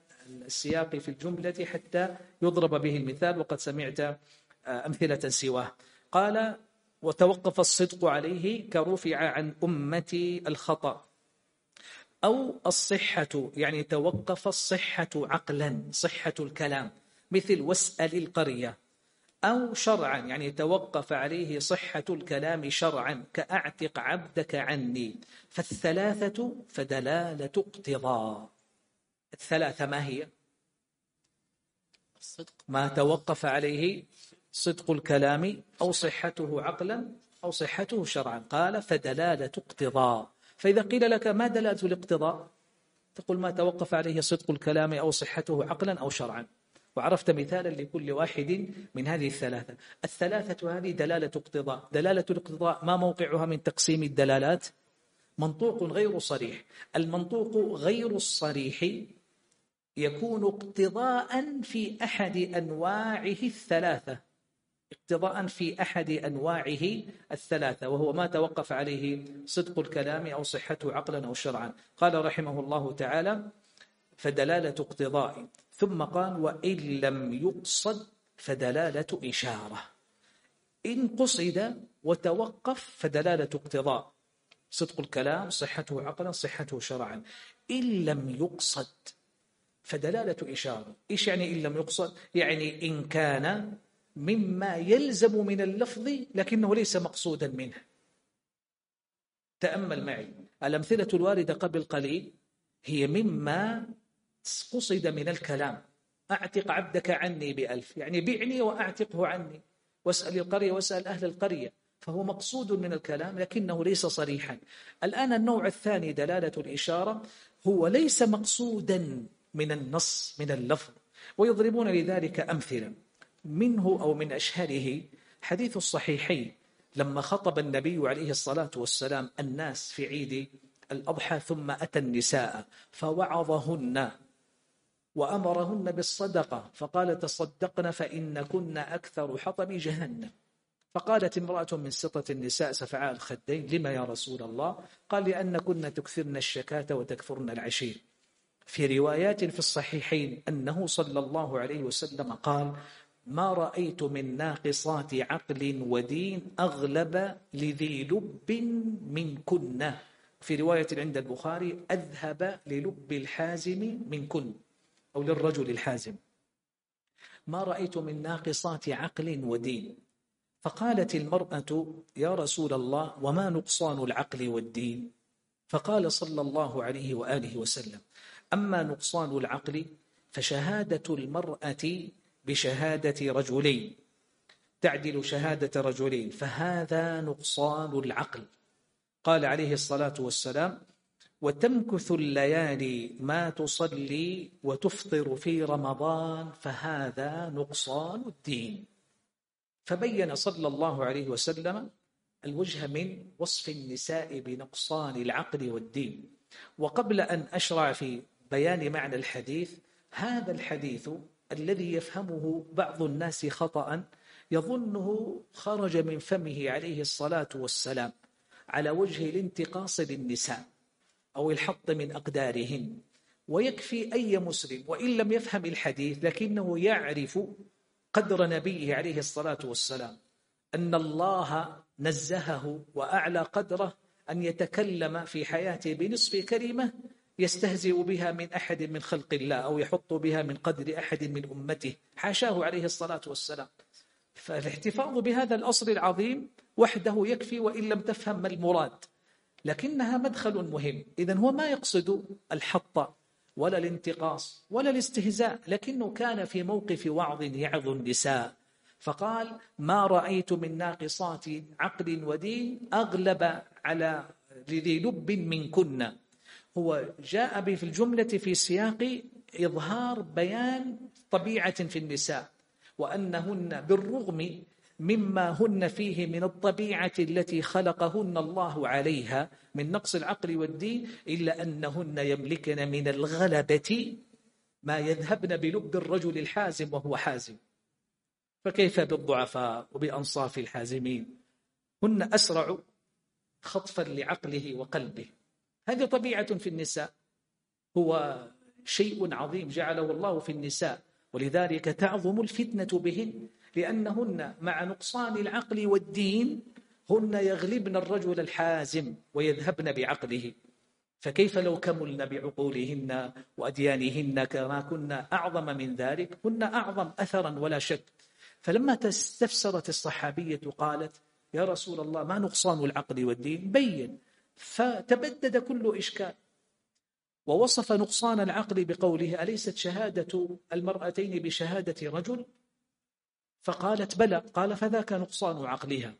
السياق في الجملة حتى يضرب به المثال وقد سمعت آه، أمثلة سواه. قال وتوقف الصدق عليه كرفع عن أمتي الخطأ. أو الصحة يعني توقف الصحة عقلا صحة الكلام. مثل واسأل القرية. أو شرعا يعني توقف عليه صحة الكلام شرعا كأعتق عبدك عني. فالثلاثة فدلالة اقتضاء. الثلاثة ما هي؟ ما توقف عليه صدق الكلام أو صحته عقلا أو صحته شرعا. قال فدلالة اقتضاء. فإذا قيل لك ما دلالة الاقتضاء؟ تقول ما توقف عليه صدق الكلام أو صحته عقلا أو شرعا. وعرفت مثالا لكل واحد من هذه الثلاثة. الثلاثة هذه دلالة اقتضاء. دلالة الاقتضاء ما موقعها من تقسيم الدلالات؟ منطوق غير صريح. المنطوق غير الصريح يكون اقتضاء في أحد أنواعه الثلاثة. اقتضاء في أحد أنواعه الثلاثة وهو ما توقف عليه صدق الكلام أو صحته عقلا أو شرعا. قال رحمه الله تعالى فدلالة اقتضاء. ثم قال وإن لم يقصد فدلالة إشارة. إن قصد وتوقف فدلالة اقتضاء. صدق الكلام صحته عقلا صحته شرعا. إن لم يقصد فدلالة إشارة. إيش يعني إن لم يقصد؟ يعني إن كان مما يلزم من اللفظ لكنه ليس مقصودا منه. تأمل معي. الأمثلة الواردة قبل قليل هي مما قصد من الكلام. أعتق عبدك عني بألف. يعني بعني وأعتقه عني. واسأل القرية واسأل أهل القرية. فهو مقصود من الكلام لكنه ليس صريحا. الآن النوع الثاني دلالة الإشارة هو ليس مقصودا من النص من اللفظ. ويضربون لذلك أمثلة. منه أو من أشهره حديث الصحيحين لما خطب النبي عليه الصلاة والسلام الناس في عيد الأضحى ثم أتى النساء فوعظهن وأمرهن بالصدقة فقال تصدقن فإن كن أكثر حطب جهنم. فقالت امرأة من سطة النساء سفعاء الخدين لما يا رسول الله؟ قال لأن كن تكثرن الشكاة وتكفرن العشير. في روايات في الصحيحين أنه صلى الله عليه وسلم قال ما رأيت من ناقصات عقل ودين أغلب لذي لب منكن في رواية عند البخاري أذهب للب الحازم منكن أو للرجل الحازم. ما رأيت من ناقصات عقل ودين. فقالت المرأة يا رسول الله وما نقصان العقل والدين؟ فقال صلى الله عليه وآله وسلم أما نقصان العقل فشهادة المرأة بشهادة رجلين تعدل شهادة رجلين فهذا نقصان العقل. قال عليه الصلاة والسلام وتمكث الليالي ما تصلي وتفطر في رمضان فهذا نقصان الدين. فبين صلى الله عليه وسلم الوجه من وصف النساء بنقصان العقل والدين. وقبل أن أشرع في بيان معنى الحديث هذا الحديث الذي يفهمه بعض الناس خطأ يظنه خرج من فمه عليه الصلاة والسلام على وجه الانتقاص للنساء أو الحط من أقدارهن ويكفي أي مسلم وإن لم يفهم الحديث لكنه يعرف قدر نبيه عليه الصلاة والسلام أن الله نزهه وأعلى قدره أن يتكلم في حياته بنصف كلمة يستهزئ بها من أحد من خلق الله أو يحط بها من قدر أحد من أمته. حاشاه عليه الصلاة والسلام. فالاحتفاظ بهذا الأصل العظيم وحده يكفي وإن لم تفهم ما المراد. لكنها مدخل مهم. إذا هو ما يقصد الحط ولا الانتقاص ولا الاستهزاء لكنه كان في موقف وعظ يعظ النساء. فقال ما رأيت من ناقصات عقل ودين أغلب على ذي لب منكن. هو جاء به في الجملة في سياق إظهار بيان طبيعة في النساء وأنهن بالرغم مما هن فيه من الطبيعة التي خلقهن الله عليها من نقص العقل والدين إلا أنهن يملكن من الغلبة ما يذهبن بلب الرجل الحازم وهو حازم. فكيف بالضعفاء وبأنصاف الحازمين؟ هن أسرع خطفا لعقله وقلبه. هذه طبيعة في النساء. هو شيء عظيم جعله الله في النساء. ولذلك تعظم الفتنة بهن لأنهن مع نقصان العقل والدين هن يغلبن الرجل الحازم ويذهبن بعقله. فكيف لو كملن بعقولهن وأديانهن كما كنا أعظم من ذلك؟ هن أعظم أثرا ولا شك. فلما تستفسرت الصحابية قالت يا رسول الله ما نقصان العقل والدين؟ بين. فتبدد كل إشكال. ووصف نقصان العقل بقوله أليست شهادة المرأتين بشهادة رجل؟ فقالت بلى. قال فذاك نقصان عقلها.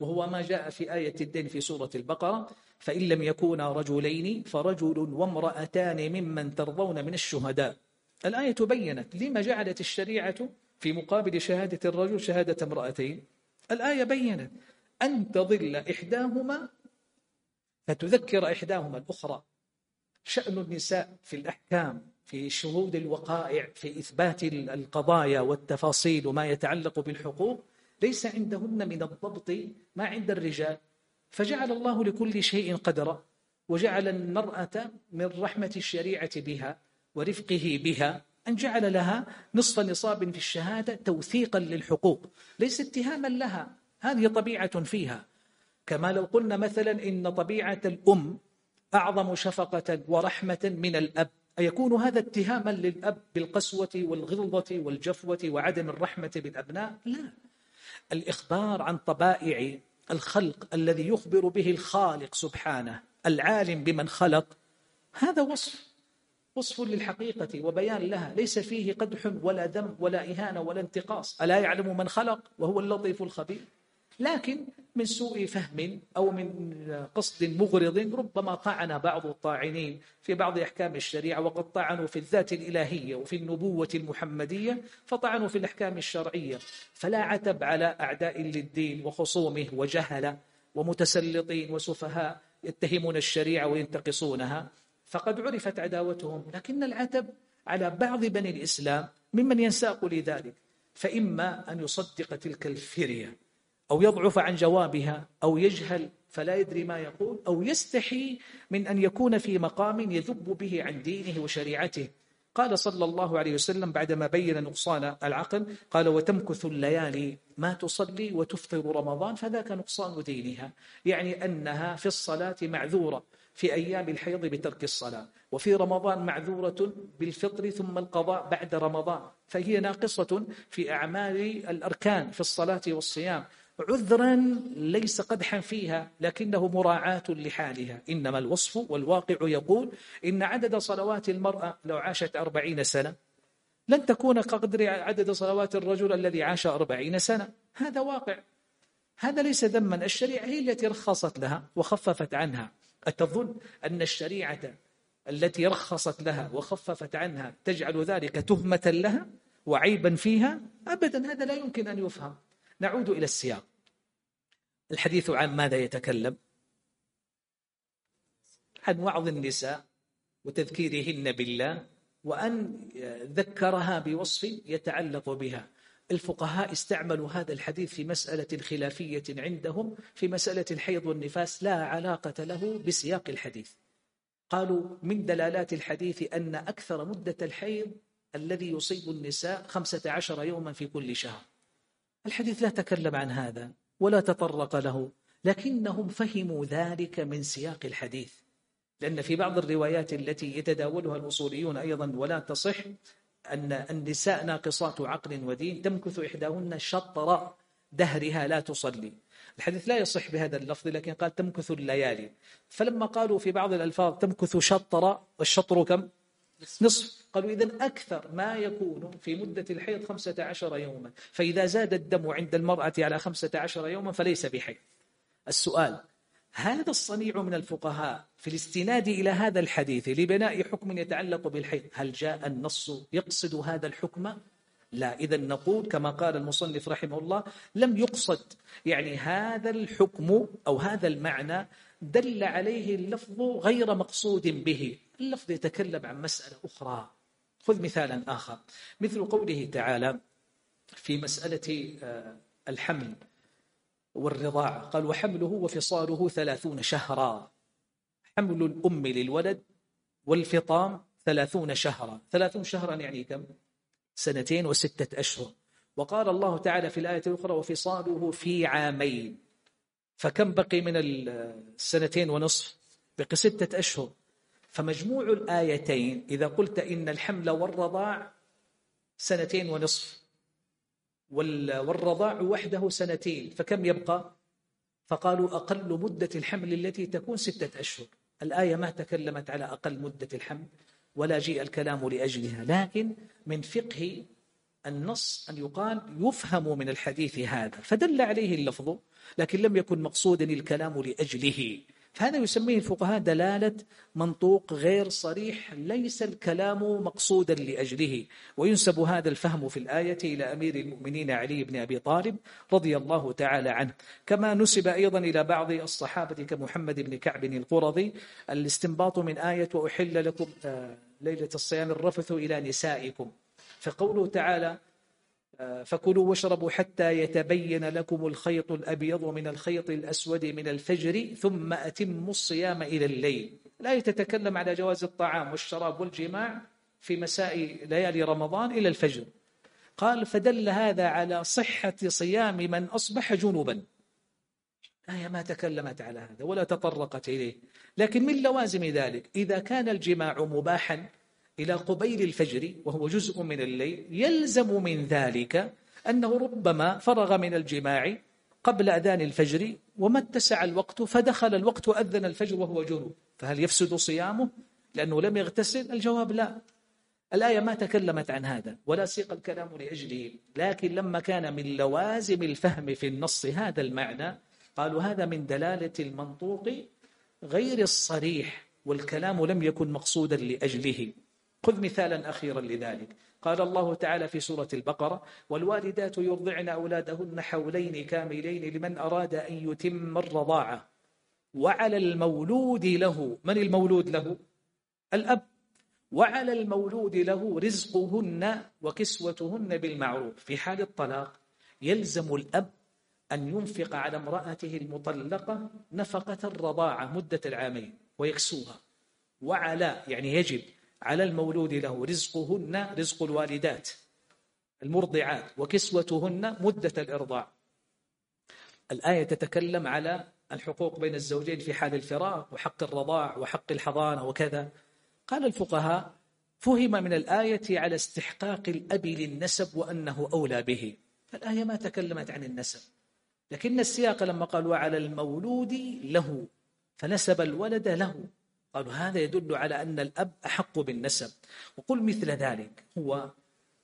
وهو ما جاء في آية الدين في سورة البقرة فإن لم يكونا رجلين فرجل وامرأتان ممن ترضون من الشهداء. الآية بينت لما جعلت الشريعة في مقابل شهادة الرجل شهادة امرأتين. الآية بينت أن تضل إحداهما فتذكر إحداهما الأخرى. شأن النساء في الأحكام في شهود الوقائع في إثبات القضايا والتفاصيل وما يتعلق بالحقوق ليس عندهن من الضبط ما عند الرجال. فجعل الله لكل شيء قدرا وجعل المرأة من رحمة الشريعة بها ورفقه بها أن جعل لها نصف نصاب في الشهادة توثيقا للحقوق ليس اتهاما لها. هذه طبيعة فيها. كما لو قلنا مثلا إن طبيعة الأم أعظم شفقة ورحمة من الأب أيكون هذا اتهاما للأب بالقسوة والغلظة والجفوة وعدم الرحمة بالأبناء لا. الإخبار عن طبائع الخلق الذي يخبر به الخالق سبحانه العالم بمن خلق هذا وصف وصف للحقيقة وبيان لها ليس فيه قدح ولا ذم ولا إهانة ولا انتقاص. ألا يعلم من خلق وهو اللطيف الخبير؟ لكن من سوء فهم أو من قصد مغرض ربما طعن بعض الطاعنين في بعض أحكام الشريعة وقد طعنوا في الذات الإلهية وفي النبوة المحمدية فطعنوا في الأحكام الشرعية. فلا عتب على أعداء للدين وخصومه وجهل ومتسلطين وسفهاء يتهمون الشريعة وينتقصونها. فقد عرفت عداوتهم. لكن العتب على بعض بني الإسلام ممن ينساق لذلك. فإما أن يصدق تلك الفرية. أو يضعف عن جوابها أو يجهل فلا يدري ما يقول أو يستحي من أن يكون في مقام يذب به عن دينه وشريعته. قال صلى الله عليه وسلم بعدما بين نقصان العقل قال وتمكث الليالي ما تصلي وتفطر رمضان فذاك نقصان دينها. يعني أنها في الصلاة معذورة في أيام الحيض بترك الصلاة وفي رمضان معذورة بالفطر ثم القضاء بعد رمضان فهي ناقصة في أعمال الأركان في الصلاة والصيام. عذرا ليس قدحا فيها لكنه مراعاة لحالها. إنما الوصف والواقع يقول إن عدد صلوات المرأة لو عاشت أربعين سنة لن تكون كقدر عدد صلوات الرجل الذي عاش أربعين سنة. هذا واقع. هذا ليس ذما. الشريعة هي التي رخصت لها وخففت عنها. أتظن أن الشريعة التي رخصت لها وخففت عنها تجعل ذلك تهمة لها وعيبا فيها؟ أبدا. هذا لا يمكن أن يفهم. نعود إلى السياق. الحديث عن ماذا يتكلم؟ عن وعظ النساء وتذكيرهن بالله وأن ذكرها بوصف يتعلق بها. الفقهاء استعملوا هذا الحديث في مسألة خلافية عندهم في مسألة الحيض والنفاس لا علاقة له بسياق الحديث. قالوا من دلالات الحديث أن أكثر مدة الحيض الذي يصيب النساء خمسة عشر يوما في كل شهر. الحديث لا تكلم عن هذا ولا تطرق له لكنهم فهموا ذلك من سياق الحديث. لأن في بعض الروايات التي يتداولها الأصوليون أيضا ولا تصح أن النساء ناقصات عقل ودين تمكث إحداهن شطر دهرها لا تصلي. الحديث لا يصح بهذا اللفظ لكن قال تمكث الليالي. فلما قالوا في بعض الألفاظ تمكث شطر والشطر كم؟ نصف. قالوا إذا أكثر ما يكون في مدة الحيض خمسة عشر يوما. فإذا زاد الدم عند المرأة على خمسة عشر يوما فليس بحيض. السؤال هذا الصنيع من الفقهاء في الاستناد إلى هذا الحديث لبناء حكم يتعلق بالحيض هل جاء النص يقصد هذا الحكم؟ لا. إذا نقول كما قال المصنف رحمه الله لم يقصد. يعني هذا الحكم أو هذا المعنى دل عليه اللفظ غير مقصود به. اللفظ يتكلم عن مسألة أخرى. خذ مثالا آخر. مثل قوله تعالى في مسألة آه، الحمل والرضاعة. قال وحمله وفصاله ثلاثون شهرا. حمل الأم للولد والفطام ثلاثون شهرا. ثلاثون شهرا يعني كم؟ سنتين وستة أشهر. وقال الله تعالى في الآية الأخرى وفصاله في عامين. فكم بقي من السنتين ونصف؟ بقي ستة أشهر. فمجموع الآيتين إذا قلت إن الحمل والرضاع سنتين ونصف والرضاع وحده سنتين فكم يبقى؟ فقالوا أقل مدة الحمل التي تكون ستة أشهر. الآية ما تكلمت على أقل مدة الحمل ولا جيء الكلام لأجلها لكن من فقه النص أن يقال يفهم من الحديث هذا فدل عليه اللفظ لكن لم يكن مقصودا الكلام لأجله. فهذا يسميه الفقهاء دلالة منطوق غير صريح ليس الكلام مقصودا لأجله. وينسب هذا الفهم في الآية إلى أمير المؤمنين علي بن أبي طالب رضي الله تعالى عنه. كما نسب أيضا إلى بعض الصحابة كمحمد بن كعب القرظي الاستنباط من آية وأحل لكم آه، ليلة الصيام الرفث إلى نسائكم. فقوله تعالى فكلوا واشربوا حتى يتبين لكم الخيط الأبيض من الخيط الأسود من الفجر ثم أتموا الصيام إلى الليل. لا تتكلم على جواز الطعام والشراب والجماع في مساء ليالي رمضان إلى الفجر. قال فدل هذا على صحة صيام من أصبح جنوبا. آية ما تكلمت على هذا ولا تطرقت إليه. لكن من لوازم ذلك إذا كان الجماع مباحا إلى قبيل الفجر وهو جزء من الليل يلزم من ذلك أنه ربما فرغ من الجماع قبل أذان الفجر وما اتسع الوقت فدخل الوقت وأذن الفجر وهو جنوب. فهل يفسد صيامه؟ لأنه لم يغتسل؟ الجواب لا. الآية ما تكلمت عن هذا ولا سيق الكلام لأجله. لكن لما كان من لوازم الفهم في النص هذا المعنى قالوا هذا من دلالة المنطوق غير الصريح والكلام لم يكن مقصودا لأجله. خذ مثالا أخيرا لذلك. قال الله تعالى في سورة البقرة والوالدات يرضعن أولادهن حولين كاملين لمن أراد أن يتم الرضاعة. وعلى المولود له من المولود له؟ الأب. وعلى المولود له رزقهن وكسوتهن بالمعروف. في حال الطلاق يلزم الأب أن ينفق على امرأته المطلقة نفقة الرضاعة مدة العامين ويكسوها. وعلى يعني يجب على المولود له رزقهن رزق الوالدات المرضعات وكسوتهن مدة الإرضاع. الآية تتكلم على الحقوق بين الزوجين في حال الفراق وحق الرضاع وحق الحضانة وكذا. قال الفقهاء فهم من الآية على استحقاق الأب للنسب وأنه أولى به. فالآية ما تكلمت عن النسب لكن السياق لما قال وعلى المولود له فنسب الولد له. قالوا هذا يدل على أن الأب أحق بالنسب. وقل مثل ذلك هو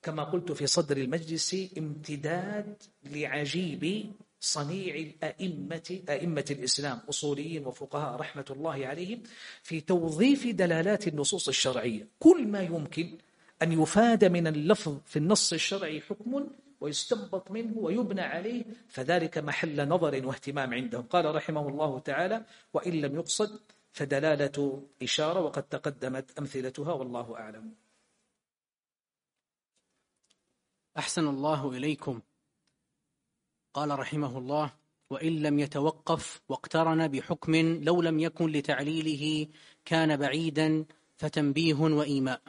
كما قلت في صدر المجلس امتداد لعجيب صنيع الأئمة أئمة الإسلام أصوليين وفقهاء رحمة الله عليهم في توظيف دلالات النصوص الشرعية. كل ما يمكن أن يفاد من اللفظ في النص الشرعي حكم ويستنبط منه ويبنى عليه فذلك محل نظر واهتمام عندهم. قال رحمه الله تعالى وإن لم يقصد فدلالة إشارة وقد تقدمت أمثلتها والله أعلم. أحسن الله إليكم. قال رحمه الله وإن لم يتوقف واقترن بحكم لو لم يكن لتعليله كان بعيدا فتنبيه وإيماء.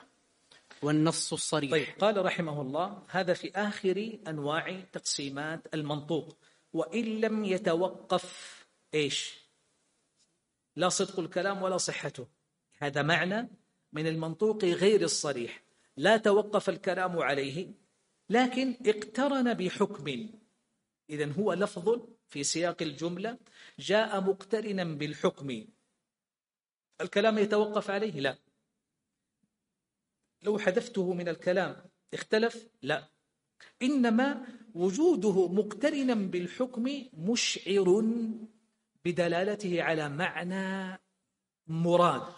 والنص الصريح. طيب قال رحمه الله هذا في آخر أنواع تقسيمات المنطوق. وإن لم يتوقف إيش؟ لا صدق الكلام ولا صحته. هذا معنى من المنطوق غير الصريح. لا توقف الكلام عليه لكن اقترن بحكم. إذا هو لفظ في سياق الجملة جاء مقترنا بالحكم. الكلام يتوقف عليه؟ لا. لو حذفته من الكلام اختلف؟ لا. إنما وجوده مقترنا بالحكم مشعر. بدلالته على معنى مراد.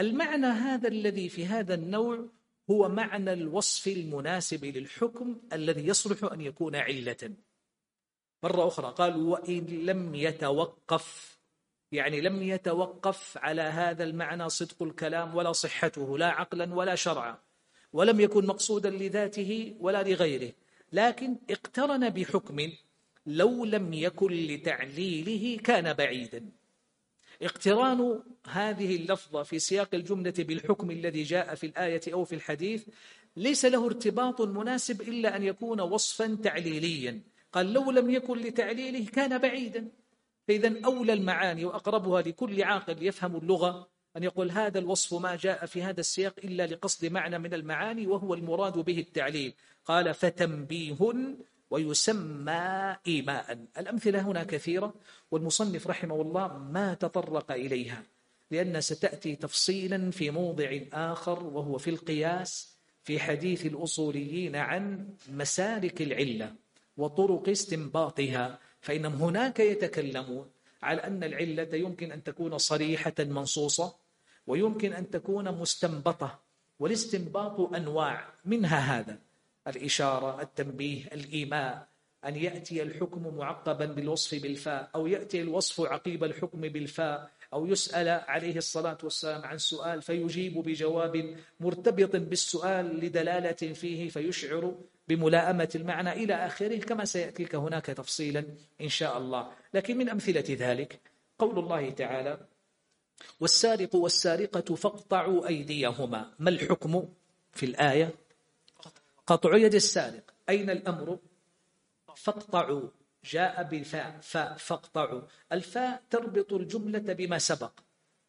المعنى هذا الذي في هذا النوع هو معنى الوصف المناسب للحكم الذي يصلح أن يكون علة. مرة أخرى قال وإن لم يتوقف يعني لم يتوقف على هذا المعنى صدق الكلام ولا صحته لا عقلا ولا شرعا ولم يكن مقصودا لذاته ولا لغيره لكن اقترن بحكم لو لم يكن لتعليله كان بعيدا. اقتران هذه اللفظة في سياق الجملة بالحكم الذي جاء في الآية أو في الحديث ليس له ارتباط مناسب إلا أن يكون وصفا تعليليا. قال لو لم يكن لتعليله كان بعيدا. فإذا أولى المعاني وأقربها لكل عاقل يفهم اللغة أن يقول هذا الوصف ما جاء في هذا السياق إلا لقصد معنى من المعاني وهو المراد به التعليل. قال فتنبيه ويسمى إيماء. الأمثلة هنا كثيرة والمصنف رحمه الله ما تطرق إليها لأن ستأتي تفصيلا في موضع آخر وهو في القياس في حديث الأصوليين عن مسالك العلة وطرق استنباطها. فإنهم هناك يتكلمون على أن العلة يمكن أن تكون صريحة منصوصة ويمكن أن تكون مستنبطة والاستنباط أنواع منها هذا. الإشارة التنبيه الإيماء. أن يأتي الحكم معقبا بالوصف بالفاء أو يأتي الوصف عقيب الحكم بالفاء أو يسأل عليه الصلاة والسلام عن سؤال فيجيب بجواب مرتبط بالسؤال لدلالة فيه فيشعر بملائمة المعنى إلى آخره كما سيأتيك هناك تفصيلا إن شاء الله. لكن من أمثلة ذلك قول الله تعالى والسارق والسارقة فاقطعوا أيديهما. ما الحكم في الآية؟ قطع يد السارق. أين الأمر؟ فاقطعوا. جاء بالفاء. فاء. فاقطعوا. الفاء تربط الجملة بما سبق.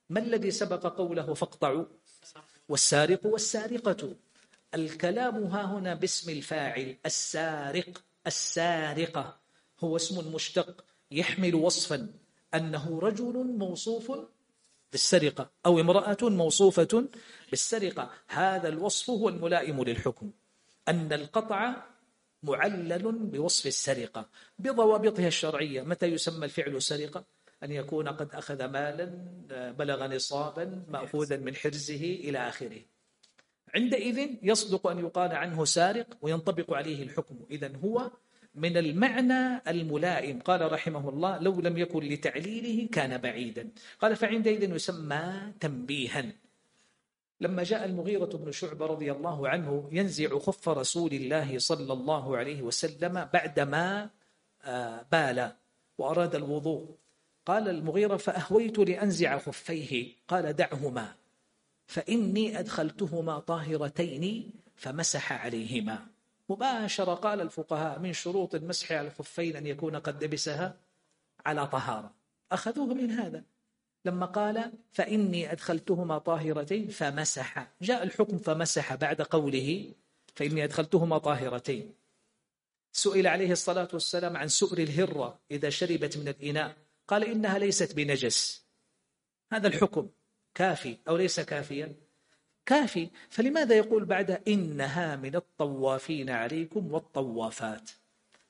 ما الذي سبق قوله فاقطعوا؟ والسارق والسارقة. الكلام ها هنا باسم الفاعل. السارق. السارقة. هو اسم مشتق يحمل وصفا. أنه رجل موصوف بالسرقة. أو امرأة موصوفة بالسرقة. هذا الوصف هو الملائم للحكم. أن القطع معلل بوصف السرقة. بضوابطها الشرعية متى يسمى الفعل سرقة؟ أن يكون قد أخذ مالا بلغ نصابا مأخوذا من حرزه إلى آخره. عندئذ يصدق أن يقال عنه سارق وينطبق عليه الحكم. إذا هو من المعنى الملائم. قال رحمه الله لو لم يكن لتعليله كان بعيدا. قال فعندئذ يسمى تنبيها. لما جاء المغيرة بن شعبة رضي الله عنه ينزع خف رسول الله صلى الله عليه وسلم بعدما آه، بال وأراد الوضوء. قال المغيرة فأهويت لأنزع خفيه. قال دعهما فإني أدخلتهما طاهرتين فمسح عليهما. مباشرة قال الفقهاء من شروط المسح على الخفين أن يكون قد لبسها على طهارة. أخذوه من هذا. لما قال فإني أدخلتهما طاهرتين فمسح. جاء الحكم فمسح بعد قوله فإني أدخلتهما طاهرتين. سئل عليه الصلاة والسلام عن سؤر الهرة إذا شربت من الإناء. قال إنها ليست بنجس. هذا الحكم كافي أو ليس كافيا؟ كافي. فلماذا يقول بعد إنها من الطوافين عليكم والطوافات؟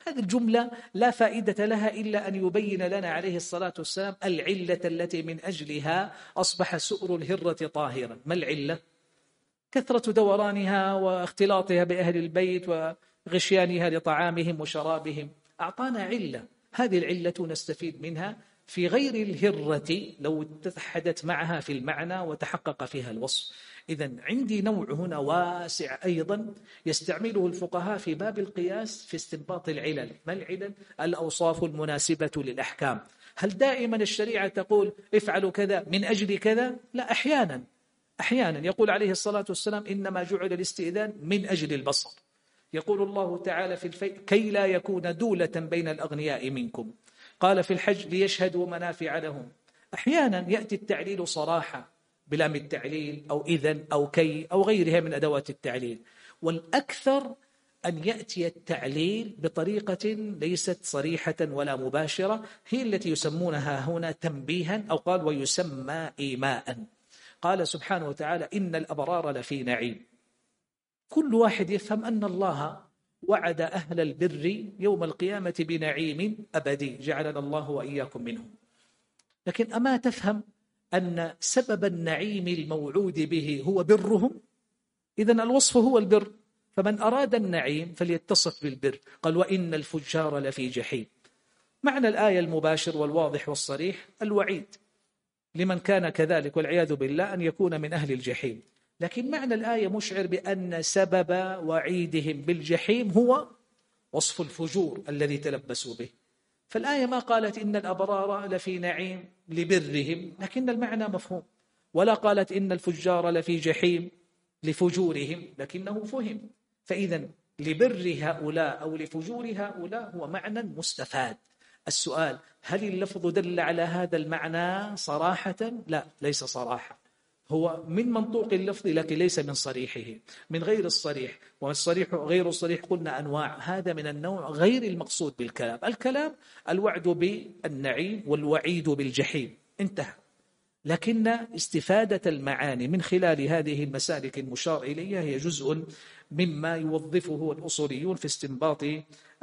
هذه الجملة لا فائدة لها إلا أن يبين لنا عليه الصلاة والسلام العلة التي من أجلها أصبح سؤر الهرة طاهرا. ما العلة؟ كثرة دورانها واختلاطها بأهل البيت وغشيانها لطعامهم وشرابهم. أعطانا علة. هذه العلة نستفيد منها في غير الهرة لو اتحدت معها في المعنى وتحقق فيها الوصف. إذا عندي نوع هنا واسع أيضا يستعمله الفقهاء في باب القياس في استنباط العلل. ما العلل؟ الأوصاف المناسبة للأحكام. هل دائما الشريعة تقول افعلوا كذا من أجل كذا؟ لا أحيانا. أحيانا. يقول عليه الصلاة والسلام إنما جعل الاستئذان من أجل البصر. يقول الله تعالى في الفيء كي لا يكون دولة بين الأغنياء منكم. قال في الحج ليشهدوا منافع لهم. أحيانا يأتي التعليل صراحة. بلام التعليل أو إذن أو كي أو غيرها من أدوات التعليل. والأكثر أن يأتي التعليل بطريقة ليست صريحة ولا مباشرة هي التي يسمونها هنا تنبيها أو قال ويسمى إيماء. قال سبحانه وتعالى إن الأبرار لفي نعيم. كل واحد يفهم أن الله وعد أهل البر يوم القيامة بنعيم أبدي جعلنا الله وإياكم منهم. لكن أما تفهم أن سبب النعيم الموعود به هو برهم؟ إذا الوصف هو البر. فمن أراد النعيم فليتصف بالبر. قال وإن الفجار لفي جحيم. معنى الآية المباشر والواضح والصريح الوعيد. لمن كان كذلك والعياذ بالله أن يكون من أهل الجحيم. لكن معنى الآية مشعر بأن سبب وعيدهم بالجحيم هو وصف الفجور الذي تلبسوا به. فالآية ما قالت إن الأبرار لفي نعيم لبرهم لكن المعنى مفهوم. ولا قالت إن الفجار لفي جحيم لفجورهم لكنه فهم. فإذا لبر هؤلاء أو لفجور هؤلاء هو معنى مستفاد. السؤال هل اللفظ دل على هذا المعنى صراحة؟ لا ليس صراحة. هو من منطوق اللفظ لكن ليس من صريحه. من غير الصريح والصريح غير الصريح قلنا أنواع. هذا من النوع غير المقصود بالكلام. الكلام الوعد بالنعيم والوعيد بالجحيم. انتهى. لكن استفادة المعاني من خلال هذه المسالك المشار إليها هي جزء مما يوظفه الأصوليون في استنباط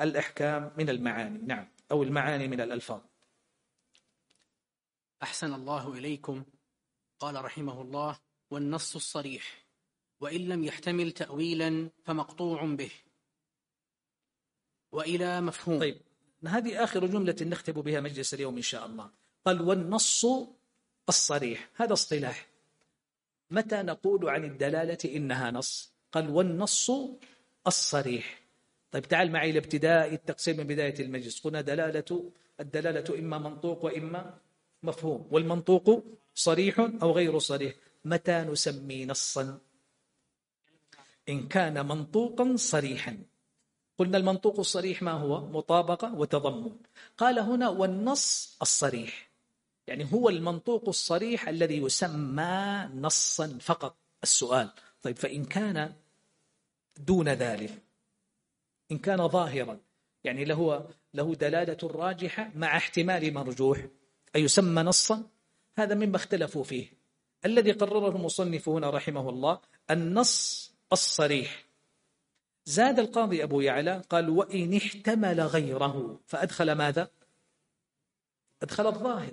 الأحكام من المعاني. نعم. أو المعاني من الألفاظ. أحسن الله إليكم. قال رحمه الله والنص الصريح وإن لم يحتمل تأويلا فمقطوع به. وإلى مفهوم. طيب هذه آخر جملة نختم بها مجلس اليوم إن شاء الله. قال والنص الصريح هذا اصطلاح. متى نقول عن الدلالة إنها نص؟ قال والنص الصريح. طيب تعال معي لابتداء التقسيم من بداية المجلس. قلنا دلالة الدلالة إما منطوق وإما مفهوم. والمنطوق صريح أو غير صريح؟ متى نسمي نصا؟ إن كان منطوقا صريحا. قلنا المنطوق الصريح ما هو؟ مطابقة وتضمن. قال هنا والنص الصريح. يعني هو المنطوق الصريح الذي يسمى نصا فقط. السؤال. طيب فإن كان دون ذلك إن كان ظاهرا يعني له له دلالة راجحة مع احتمال مرجوح أيسمى نصا؟ هذا مما اختلفوا فيه. الذي قرره المصنف هنا رحمه الله النص الصريح. زاد القاضي أبو يعلى قال وإن احتمل غيره. فأدخل ماذا؟ أدخل الظاهر.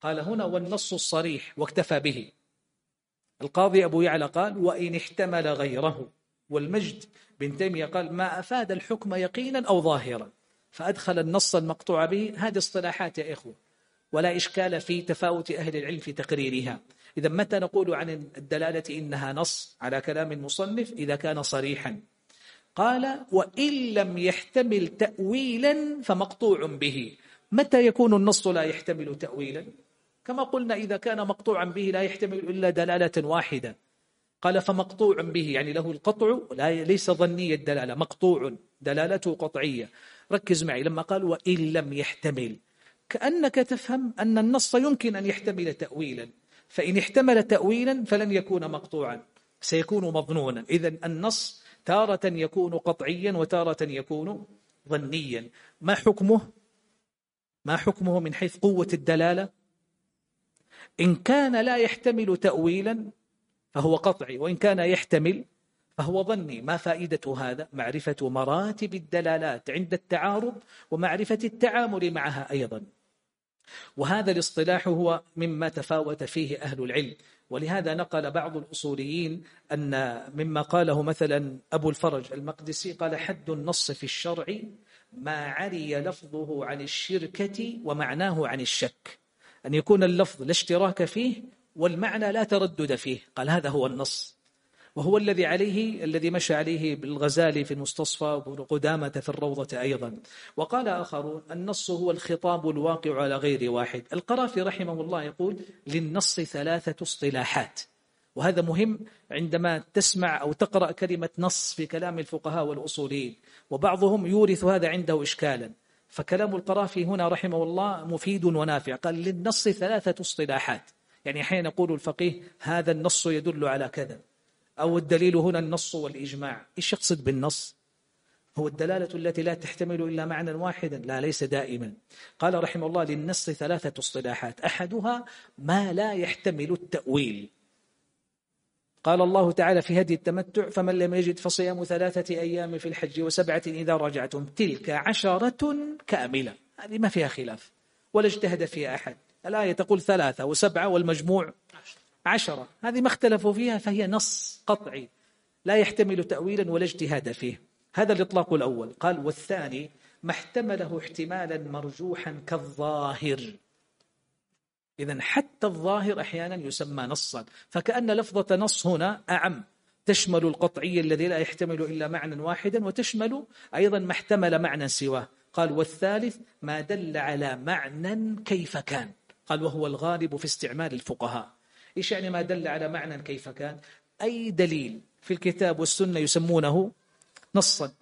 قال هنا والنص الصريح. واكتفى به. القاضي أبو يعلى قال وإن احتمل غيره. والمجد بن تيمية قال ما أفاد الحكم يقينا أو ظاهرا. فأدخل النص المقطوع به. هذه اصطلاحات يا إخوة. ولا إشكال في تفاوت أهل العلم في تقريرها. إذا متى نقول عن الدلالة إنها نص على كلام المصنف إذا كان صريحا؟ قال وإن لم يحتمل تأويلا فمقطوع به. متى يكون النص لا يحتمل تأويلا؟ كما قلنا إذا كان مقطوعا به لا يحتمل إلا دلالة واحدة. قال فمقطوع به يعني له القطع لا ليس ظني الدلالة مقطوع دلالته قطعية. ركز معي لما قال وإن لم يحتمل. كأنك تفهم أن النص يمكن أن يحتمل تأويلا. فإن احتمل تأويلا فلن يكون مقطوعا. سيكون مظنونا. إذا النص تارة يكون قطعيا وتارة يكون ظنيا. ما حكمه؟ ما حكمه من حيث قوة الدلالة؟ إن كان لا يحتمل تأويلا فهو قطعي وإن كان يحتمل فهو ظني. ما فائدة هذا؟ معرفة مراتب الدلالات عند التعارض ومعرفة التعامل معها أيضا. وهذا الاصطلاح هو مما تفاوت فيه أهل العلم. ولهذا نقل بعض الأصوليين أن مما قاله مثلا أبو الفرج المقدسي قال حد النص في الشرع ما عري لفظه عن الشركة ومعناه عن الشك. أن يكون اللفظ لا اشتراك فيه والمعنى لا تردد فيه. قال هذا هو النص. وهو الذي عليه الذي مشى عليه بالغزالي في المستصفى وابن قدامة في الروضة أيضا. وقال آخرون النص هو الخطاب الواقع على غير واحد. القرافي رحمه الله يقول للنص ثلاثة اصطلاحات. وهذا مهم عندما تسمع أو تقرأ كلمة نص في كلام الفقهاء والأصوليين. وبعضهم يورث هذا عنده إشكالا. فكلام القرافي هنا رحمه الله مفيد ونافع. قال للنص ثلاثة اصطلاحات. يعني حين يقول الفقيه هذا النص يدل على كذا. أو الدليل هنا النص والإجماع. إيش يقصد بالنص؟ هو الدلالة التي لا تحتمل إلا معنى واحدا لا ليس دائما. قال رحمه الله للنص ثلاثة اصطلاحات. أحدها ما لا يحتمل التأويل. قال الله تعالى في هدي التمتع فمن لم يجد فصيام ثلاثة أيام في الحج وسبعة إذا رجعتم تلك عشرة كاملة. هذه ما فيها خلاف ولا اجتهد فيها أحد. الآية تقول ثلاثة وسبعة والمجموع. عشرة. هذه ما اختلفوا فيها فهي نص قطعي. لا يحتمل تأويلا ولا اجتهاد فيه. هذا الإطلاق الأول. قال والثاني ما احتمله احتمالا مرجوحا كالظاهر. إذا حتى الظاهر أحيانا يسمى نصا. فكأن لفظة نص هنا أعم. تشمل القطعي الذي لا يحتمل إلا معنى واحدا وتشمل أيضا ما احتمل معنى سواه. قال والثالث ما دل على معنى كيف كان. قال وهو الغالب في استعمال الفقهاء. يعني ما دل على معنى كيف كان. أي دليل في الكتاب والسنة يسمونه نصا.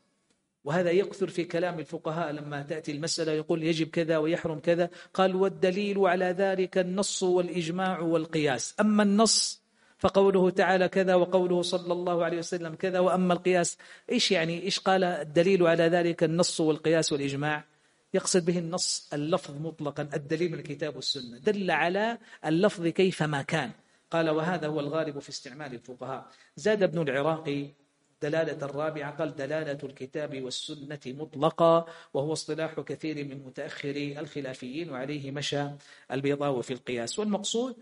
وهذا يكثر في كلام الفقهاء لما تأتي المسألة يقول يجب كذا ويحرم كذا. قال والدليل على ذلك النص والإجماع والقياس. أما النص فقوله تعالى كذا وقوله صلى الله عليه وسلم كذا وأما القياس إيش يعني؟ إيش قال الدليل على ذلك النص والقياس والإجماع؟ يقصد به النص اللفظ مطلقا الدليل من الكتاب والسنة. دل على اللفظ كيفما كان. قال وهذا هو الغالب في استعمال الفقهاء. زاد ابن العراقي دلالة الرابعة قال دلالة الكتاب والسنة مطلقا وهو اصطلاح كثير من متأخري الخلافيين وعليه مشى البيضاء في القياس. والمقصود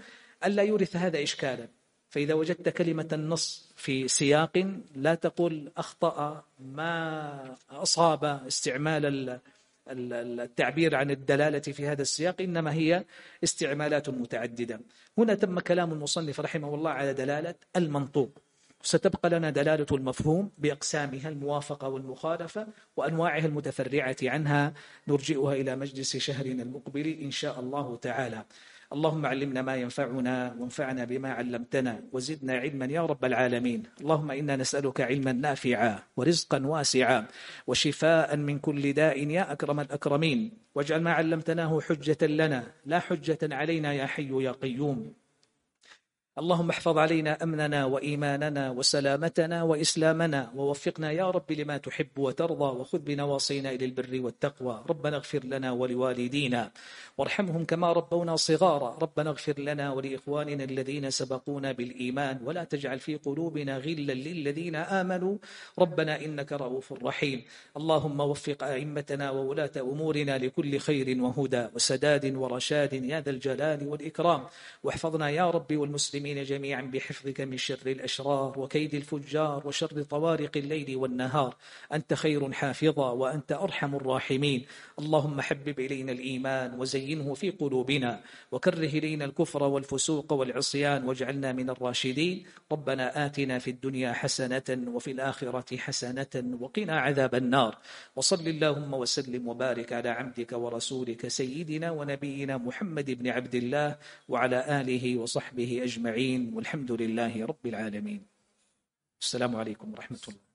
ألا يورث هذا إشكالا. فإذا وجدت كلمة النص في سياق لا تقول أخطأ ما أصاب استعمال التعبير عن الدلالة في هذا السياق إنما هي استعمالات متعددة. هنا تم كلام المصنف رحمه الله على دلالة المنطوق. ستبقى لنا دلالة المفهوم بأقسامها الموافقة والمخالفة وأنواعها المتفرعة عنها. نرجئها إلى مجلس شهرنا المقبل إن شاء الله تعالى. اللهم علمنا ما ينفعنا وانفعنا بما علمتنا وزدنا علما يا رب العالمين. اللهم إنا نسألك علما نافعا ورزقا واسعا وشفاء من كل داء يا أكرم الأكرمين. واجعل ما علمتناه حجة لنا لا حجة علينا يا حي يا قيوم. اللهم احفظ علينا أمننا وإيماننا وسلامتنا وإسلامنا ووفقنا يا رب لما تحب وترضى وخذ بنواصينا إلى البر والتقوى. ربنا اغفر لنا ولوالدينا. وارحمهم كما ربونا صغارا. ربنا اغفر لنا ولإخواننا الذين سبقونا بالإيمان. ولا تجعل في قلوبنا غلا للذين آمنوا. ربنا إنك رؤوف رحيم. اللهم وفق أئمتنا وولاة أمورنا لكل خير وهدى وسداد ورشاد يا ذا الجلال والإكرام. واحفظنا يا رب والمسلمين المسلمين جميعا بحفظك من شر الأشرار وكيد الفجار وشر طوارق الليل والنهار. أنت خير حافظا وأنت أرحم الراحمين. اللهم حبب إلينا الإيمان وزينه في قلوبنا وكره إلينا الكفر والفسوق والعصيان واجعلنا من الراشدين. ربنا آتنا في الدنيا حسنة وفي الآخرة حسنة وقنا عذاب النار. وصل اللهم وسلم وبارك على عبدك ورسولك سيدنا ونبينا محمد بن عبد الله وعلى آله وصحبه أجمعين والحمد لله رب العالمين. السلام عليكم ورحمة الله.